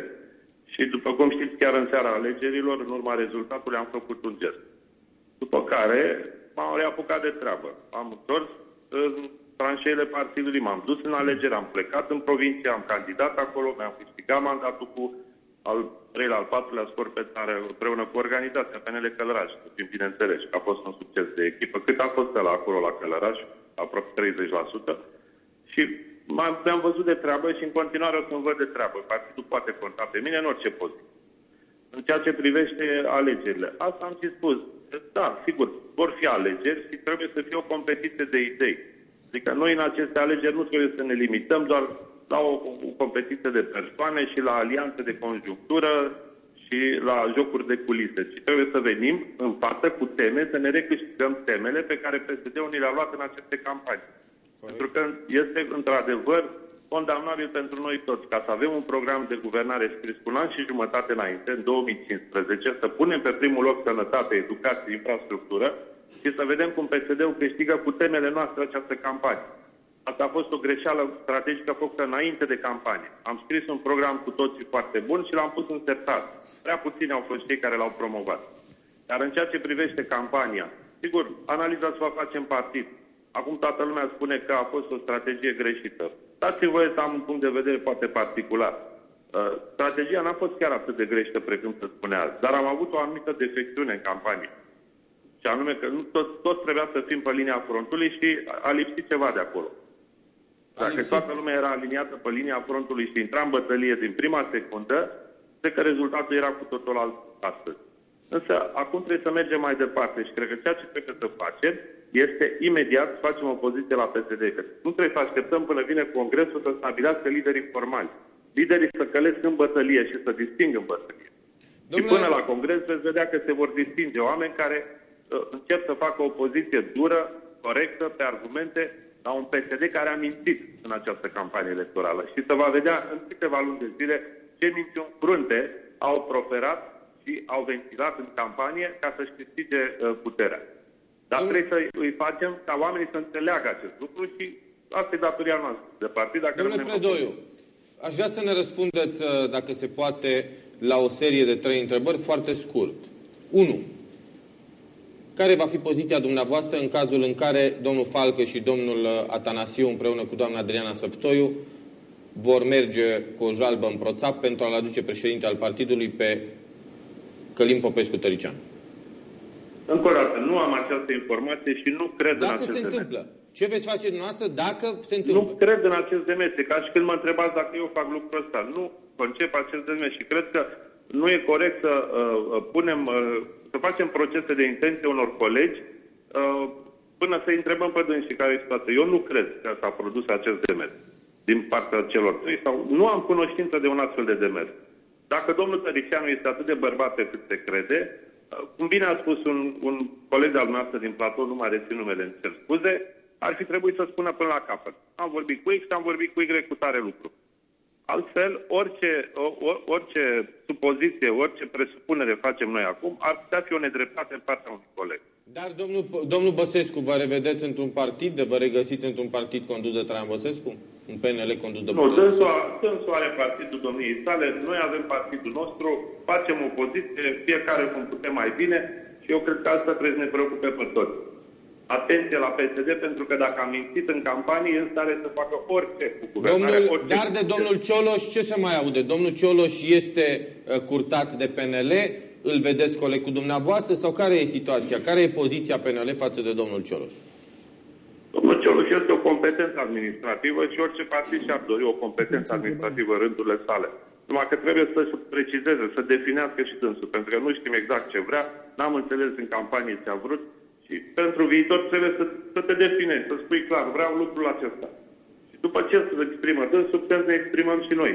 și după cum știți, chiar în seara alegerilor, în urma rezultatului, am făcut un gest. După care m-am reapucat de treabă. Am întors în tranșeile partidului, m-am dus în alegeri, am plecat în provincie, am candidat acolo, mi-am câștigat mandatul cu al treilea, al patrulea scor pe țară, împreună cu organizația PNL Călăraș, bineînțeles, că a fost un succes de echipă. Cât a fost la acolo, la Călăraș? Aproape 30%. Și m-am, mi-am văzut de treabă și în continuare o să-mi văd de treabă. Partidul poate conta pe mine în orice poziție în ceea ce privește alegerile. Asta am și spus. Da, sigur, vor fi alegeri și trebuie să fie o competiție de idei. Adică noi în aceste alegeri nu trebuie să ne limităm doar la o, o competiție de persoane și la alianțe de conjunctură și la jocuri de culise, ci trebuie să venim în față cu teme, să ne recâștigăm temele pe care PSD-ul ni le-a luat în aceste campanii. Pentru că este într-adevăr condamnabil pentru noi toți ca să avem un program de guvernare scris cu un an și jumătate înainte, în 2015, să punem pe primul loc sănătate, educație, infrastructură și să vedem cum PSD-ul câștigă cu temele noastre această campanie. Asta a fost o greșeală strategică făcută înainte de campanie. Am scris un program cu toții foarte bun și l-am pus în sertar. Prea puțini au fost cei care l-au promovat. Dar în ceea ce privește campania, sigur, analiza se va face în partid. Acum toată lumea spune că a fost o strategie greșită. Dați-mi voie să am un punct de vedere poate particular. Uh, strategia n-a fost chiar atât de greșită precum se spunea, dar am avut o anumită defecțiune în campanie. Și anume că nu toți, toți trebuia să fim pe linia frontului și a lipsit ceva de acolo. Dacă toată lumea era aliniată pe linia frontului și intra în bătălie din prima secundă, cred că rezultatul era cu totul alt astăzi. Însă, acum trebuie să mergem mai departe și cred că ceea ce trebuie să facem este imediat să facem o poziție la PSD. Că nu trebuie să așteptăm până vine Congresul să stabilească liderii formali. Liderii să călesc în bătălie și să disting în bătălie. Domnule... Și până la Congres veți vedea că se vor distinge oameni care uh, încep să facă o poziție dură, corectă, pe argumente, la un PSD care a mințit în această campanie electorală. Și să va vedea în câteva luni de zile ce minciuni frunte au proferat și au ventilat în campanie ca să-și câștige uh, puterea. Dar Domnule... trebuie să îi facem ca oamenii să înțeleagă acest lucru și asta e datoria noastră de partid. Dacă Domnule Predoiu, aș vrea să ne răspundeți, uh, dacă se poate, la o serie de trei întrebări foarte scurt. 1. Care va fi poziția dumneavoastră în cazul în care domnul Falcă și domnul uh, Atanasiu împreună cu doamna Adriana Săptoiu vor merge cu o jalbă în proțap pentru a-l aduce președinte al partidului pe Călim Popescu Tărician? Încă o dată, nu am această informație și nu cred dacă în acest se întâmplă. Demers. Ce veți face dumneavoastră dacă se întâmplă? Nu cred în acest demers. ca și când mă întrebați dacă eu fac lucrul ăsta. Nu concep acest demers și cred că nu e corect să uh, uh, punem, uh, să facem procese de intenție unor colegi uh, până să întrebăm pe dânsii care e situația. Eu nu cred că s-a produs acest demers din partea celor trei sau nu am cunoștință de un astfel de demers. Dacă domnul Tăricianu este atât de bărbat cât se crede, cum bine a spus un, un coleg al noastră din platou, nu mai rețin numele, îmi cer scuze, ar fi trebuit să spună până la capăt. Am vorbit cu X, am vorbit cu Y cu tare lucru. Altfel, orice, or, orice supoziție, orice presupunere facem noi acum, ar putea fi o nedreptate în partea unui coleg. Dar, domnul, domnul Băsescu, vă revedeți într-un partid, de vă regăsiți într-un partid condus de Traian Băsescu? Un PNL condus de Nu, dânsul, dânsul are partidul domniei sale, noi avem partidul nostru, facem opoziție, fiecare cum putem mai bine și eu cred că asta trebuie să ne preocupe pe toți atenție la PSD, pentru că dacă a mințit în campanie, e în stare să facă orice cu guvernare. Domnul, orice dar de domnul Cioloș, ce se mai aude? Domnul Cioloș este uh, curtat de PNL, îl vedeți coleg cu dumneavoastră sau care e situația? Care e poziția PNL față de domnul Cioloș? Domnul Cioloș este o competență administrativă și orice partid și-ar dori o competență administrativă în rândurile sale. Numai că trebuie să precizeze, să definească și dânsul, pentru că nu știm exact ce vrea, n-am înțeles în campanie ce a vrut, și pentru viitor trebuie să, să te definești, să spui clar, vreau lucrul acesta. Și după ce să exprimă dânsul, putem să ne exprimăm și noi.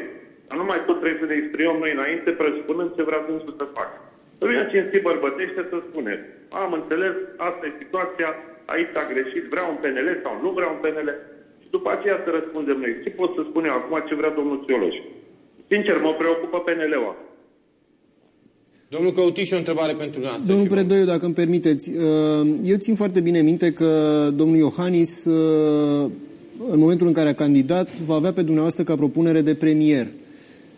Dar nu mai tot trebuie să ne exprimăm noi înainte, presupunând ce vrea dânsul să facă. Să vină cinstit bărbătește să spune, am înțeles, asta e situația, aici a greșit, vreau un PNL sau nu vreau un PNL. Și după aceea să răspundem noi. Ce pot să spun eu acum ce vrea domnul Țioloș? Sincer, mă preocupă PNL-ul Domnul Căutiș, o întrebare pentru noastră. Domnul Predoiu, dacă îmi permiteți, uh, eu țin foarte bine minte că domnul Iohannis, uh, în momentul în care a candidat, va avea pe dumneavoastră ca propunere de premier.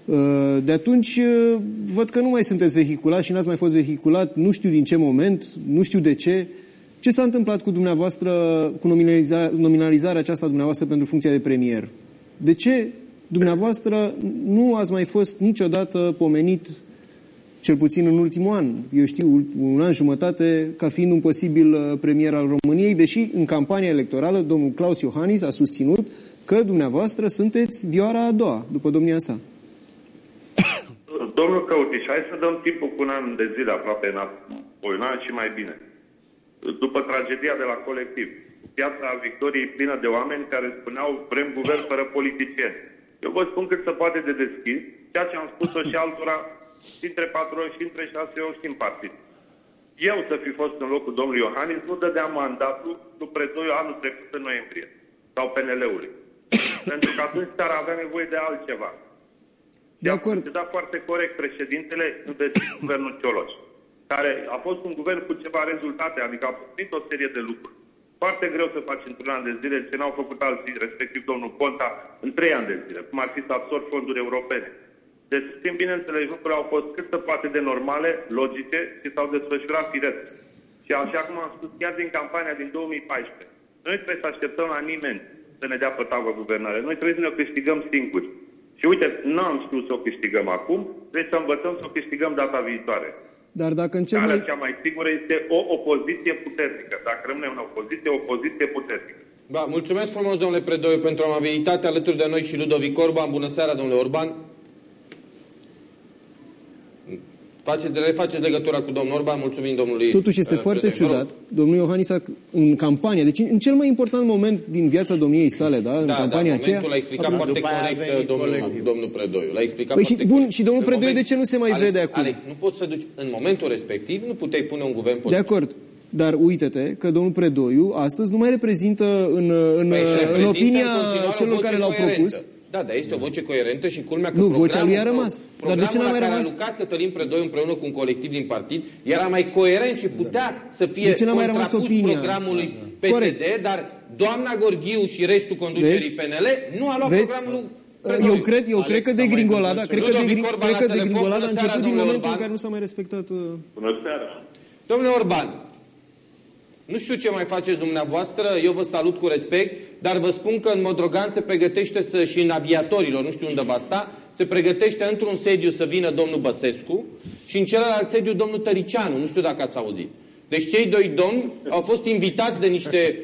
Uh, de atunci, văd că nu mai sunteți vehiculat și n-ați mai fost vehiculat, nu știu din ce moment, nu știu de ce. Ce s-a întâmplat cu dumneavoastră, cu nominalizarea, nominalizarea aceasta dumneavoastră pentru funcția de premier? De ce dumneavoastră nu ați mai fost niciodată pomenit cel puțin în ultimul an, eu știu, un an jumătate, ca fiind un posibil uh, premier al României, deși în campania electorală domnul Claus Iohannis a susținut că dumneavoastră sunteți vioara a doua, după domnia sa. Domnul Căutiș, hai să dăm timpul cu un an de zile aproape, în un an și mai bine. După tragedia de la colectiv, piața Victoriei plină de oameni care spuneau vrem guvern fără politicieni. Eu vă spun cât se poate de deschis, ceea ce am spus-o și altora dintre patru ori și între șase ori și în partid. Eu să fi fost în locul domnului Iohannis, nu dădeam mandatul lui Predoiu anul trecut în noiembrie. Sau PNL-ului. Pentru că atunci țara avea nevoie de altceva. De acord. Se da foarte corect președintele de guvernul Cioloș, care a fost un guvern cu ceva rezultate, adică a făcut o serie de lucruri. Foarte greu să faci într-un an de zile ce n-au făcut alții, respectiv domnul Ponta, în trei ani de zile, cum ar fi să absorb fonduri europene deci, știm bineînțeles, lucrurile au fost cât se poate de normale, logice și s-au desfășurat firesc. Și așa cum am spus chiar din campania din 2014, noi trebuie să așteptăm la nimeni să ne dea pe tavă guvernare. Noi trebuie să ne o câștigăm singuri. Și uite, nu am știut să o câștigăm acum, trebuie să învățăm să o câștigăm data viitoare. Dar dacă în cel mai... cea mai sigură este o opoziție puternică. Dacă rămâne în opoziție, o opoziție puternică. Ba, mulțumesc frumos, domnule Predoiu, pentru amabilitate alături de noi și Ludovic Orban. Bună seara, domnule Orban. Faceți, refaceți legătura cu domnul Orban, mulțumim domnului Totuși este uh, foarte Predoiu. Vă rog. ciudat. Domnul Iohannis în campania, deci în cel mai important moment din viața domniei sale, da, în Da, campania da, aceea, momentul l-a explicat După foarte aia a corect venit domnul, colectiv. domnul Predoiu. L-a explicat Păi și- foarte bun, corect. și domnul În Predoiu moment- de ce nu se mai Alex, vede acum? Alex, nu poți să duci, în momentul respectiv, nu puteai pune un guvern de politic. acord. Dar uite-te că domnul Predoiu astăzi nu mai reprezintă în, în, Păi și în reprezintă opinia în continuare o celor voce care l-au coerentă. Propus. Da, dar este o voce coerentă și culmea că Nu, vocea lui a programul- rămas. Dar de ce n-a mai programul la rămas? care a lucrat Cătălin Predoiu împreună cu un colectiv din partid era mai coerent și putea să fie De ce n-a mai rămas contrapus opinia? programului Da. PSD, Corect. dar doamna Gorghiu și restul conducerii Vezi? PNL nu a luat Vezi? programul lui Predoiu. Eu cred, eu Alex, cred că s-a de mai gringolada, întâmplat cred că de, Ludovic gring- Orban cred la că de telefon. gringolada a Bună seara, început din domnule momentul în Orban. care nu s-a mai respectat uh, Bună seara! Domnule Orban, nu știu ce mai faceți dumneavoastră, eu vă salut cu respect, dar vă spun că în Modrogan se pregătește să, și în aviatorilor, nu știu unde va sta, se pregătește într-un sediu să vină domnul Băsescu și în celălalt sediu domnul Tăricianu, nu știu dacă ați auzit. Deci cei doi domni au fost invitați de niște,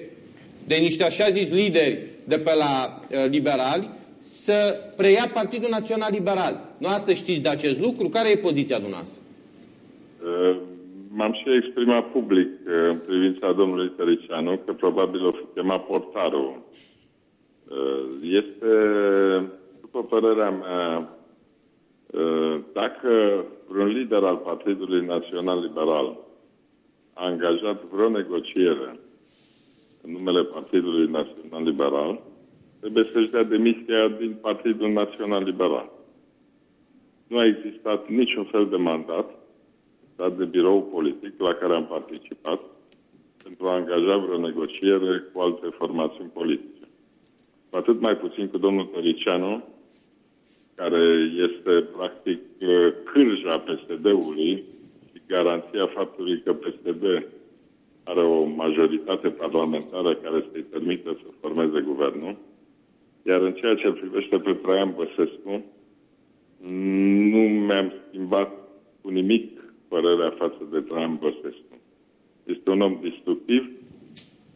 de niște așa zis lideri de pe la uh, liberali să preia Partidul Național Liberal. Nu astăzi știți de acest lucru? Care e poziția dumneavoastră? Uh, M-am și exprimat public uh, în privința domnului Tăricianu că probabil o fi chemat portarul. Uh, Este, după părerea mea, uh, dacă vreun lider al Partidului Național Liberal a angajat vreo negociere în numele Partidului Național Liberal, trebuie să-și dea demisia din Partidul Național Liberal. Nu a existat niciun fel de mandat dat de birou politic la care am participat pentru a angaja vreo negociere cu alte formațiuni politice. Cu atât mai puțin cu domnul Tăricianu, care este practic eh, cârja PSD-ului și garanția faptului că PSD are o majoritate parlamentară care să-i permită să formeze guvernul. Iar în ceea ce îl privește pe Traian Băsescu, nu mi-am schimbat cu nimic părerea față de Traian Băsescu. Este un om destructiv,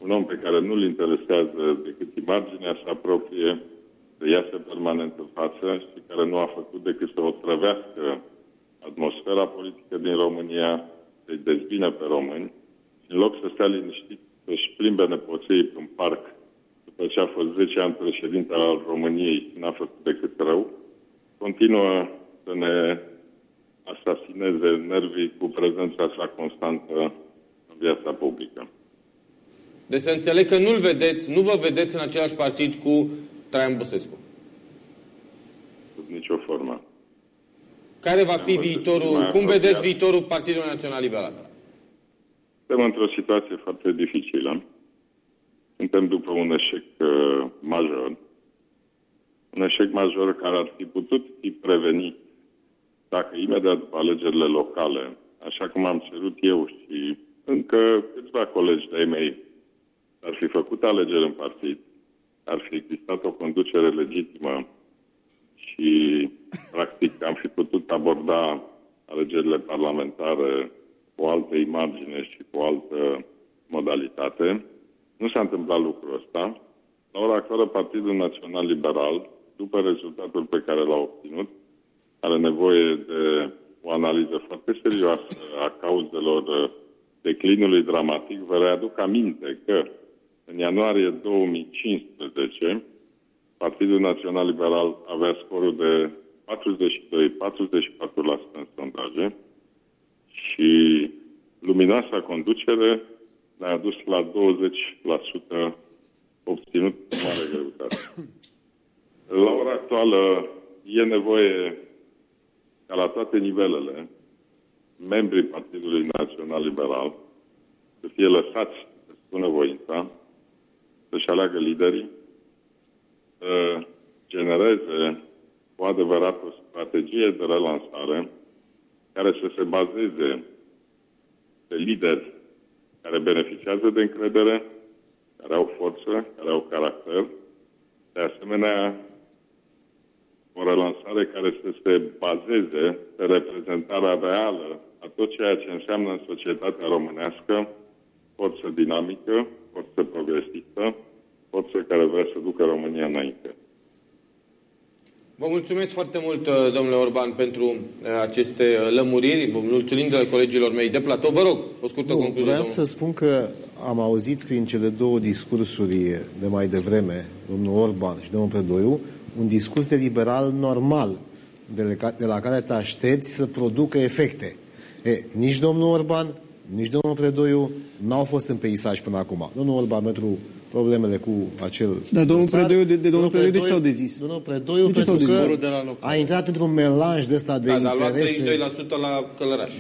un om pe care nu-l interesează decât imaginea sa proprie, să iasă permanent în față și care nu a făcut decât să otrăvească atmosfera politică din România, să-i dezbină pe români și în loc să stea liniștit, să-și plimbe nepoței în parc după ce a fost 10 ani președinte al României și n-a făcut decât rău, continuă să ne asasineze nervii cu prezența sa constantă în viața publică. Deci să înțeleg că nu-l vedeți, nu vă vedeți în același partid cu Traian Băsescu. Sub nicio formă. Care va fi Am văzut viitorul, mai cum apropiat. vedeți viitorul Partidului Național Liberal? Suntem într-o situație foarte dificilă. Suntem după un eșec uh, major. Un eșec major care ar fi putut fi prevenit dacă imediat după alegerile locale, așa cum am cerut eu și încă câțiva colegi de-ai mei, ar fi făcut alegeri în partid, ar fi existat o conducere legitimă și, practic, am fi putut aborda alegerile parlamentare cu o altă imagine și cu o altă modalitate. Nu s-a întâmplat lucrul ăsta. La ora actuală, Partidul Național Liberal, după rezultatul pe care l-a obținut, are nevoie de o analiză foarte serioasă a cauzelor uh, declinului dramatic. Vă readuc aminte că în ianuarie 2015 Partidul Național Liberal avea scorul de 42-44% în sondaje și luminoasa conducere ne-a adus la 20% obținut cu mare greutate. La ora actuală e nevoie ca la toate nivelele membrii Partidului Național Liberal să fie lăsați să spună voința, să-și aleagă liderii, să genereze cu adevărat o strategie de relansare care să se bazeze pe lideri care beneficiază de încredere, care au forță, care au caracter, de asemenea o relansare care să se bazeze pe reprezentarea reală a tot ceea ce înseamnă în societatea românească forță dinamică, forță progresistă, forță care vrea să ducă România înainte. Vă mulțumesc foarte mult, uh, domnule Orban, pentru uh, aceste uh, lămuriri. Vă mulțumim de colegilor mei de platou. Vă rog, o scurtă nu, concluzie. Vreau domnul. să spun că am auzit prin cele două discursuri de mai devreme, domnul Orban și domnul Predoiu, un discurs de liberal normal, de la, de la care te aștepți să producă efecte. E, nici domnul Orban, nici domnul Predoiu n-au fost în peisaj până acum. Domnul Orban pentru problemele cu acel Dar domnul dosar. Predoiu- de- de domnul Predoiu de ce s-au dezis? Domnul Predoiu De ce s-au pentru dezis? că Zborul de la loc. a intrat într-un melanj de ăsta de Da, dar a luat interese. 32% la Călăraș.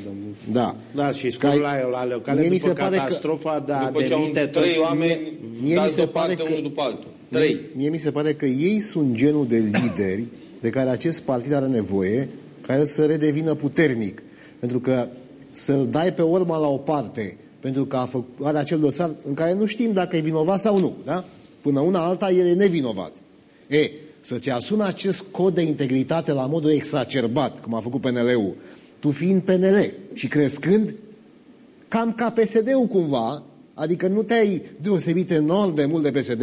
Da. Da, și Că scorul ai- la, la locale Mie după mi se pare că- catastrofa de a După ce au demite trei toți... oameni, mie- mie mi dați se deoparte pare că- unul după altul. Mie, Trei. mie mi se pare că ei sunt genul de lideri de care acest partid are nevoie care să redevină puternic. Pentru că să-l dai pe urma la o parte pentru că a făcut, are acel dosar în care nu știm dacă e vinovat sau nu, da? Până una alta, el e nevinovat. E, să-ți asumi acest cod de integritate la modul exacerbat, cum a făcut PNL-ul, tu fiind PNL și crescând, cam ca PSD-ul cumva, adică nu te-ai deosebit enorm de mult de PSD,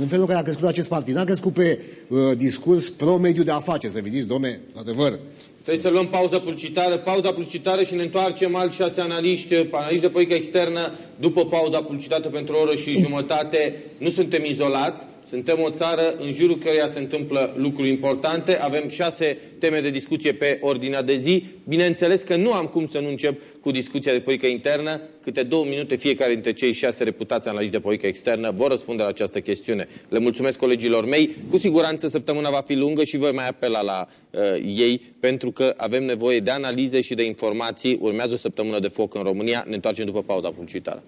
în felul în care a crescut acest partid. N-a crescut pe uh, discurs pro-mediu de afaceri, să vi zici, domne, adevăr, Trebuie să luăm pauză publicitară, pauza publicitară și ne întoarcem alți șase analiști, analiști de politică externă, după pauza publicitară pentru o oră și jumătate. Nu suntem izolați, suntem o țară în jurul căreia se întâmplă lucruri importante. Avem șase teme de discuție pe ordinea de zi. Bineînțeles că nu am cum să nu încep cu discuția de politică internă. Câte două minute fiecare dintre cei șase reputați analiști de politică externă vor răspunde la această chestiune. Le mulțumesc colegilor mei. Cu siguranță săptămâna va fi lungă și voi mai apela la uh, ei pentru că avem nevoie de analize și de informații. Urmează o săptămână de foc în România. Ne întoarcem după pauza publicitară.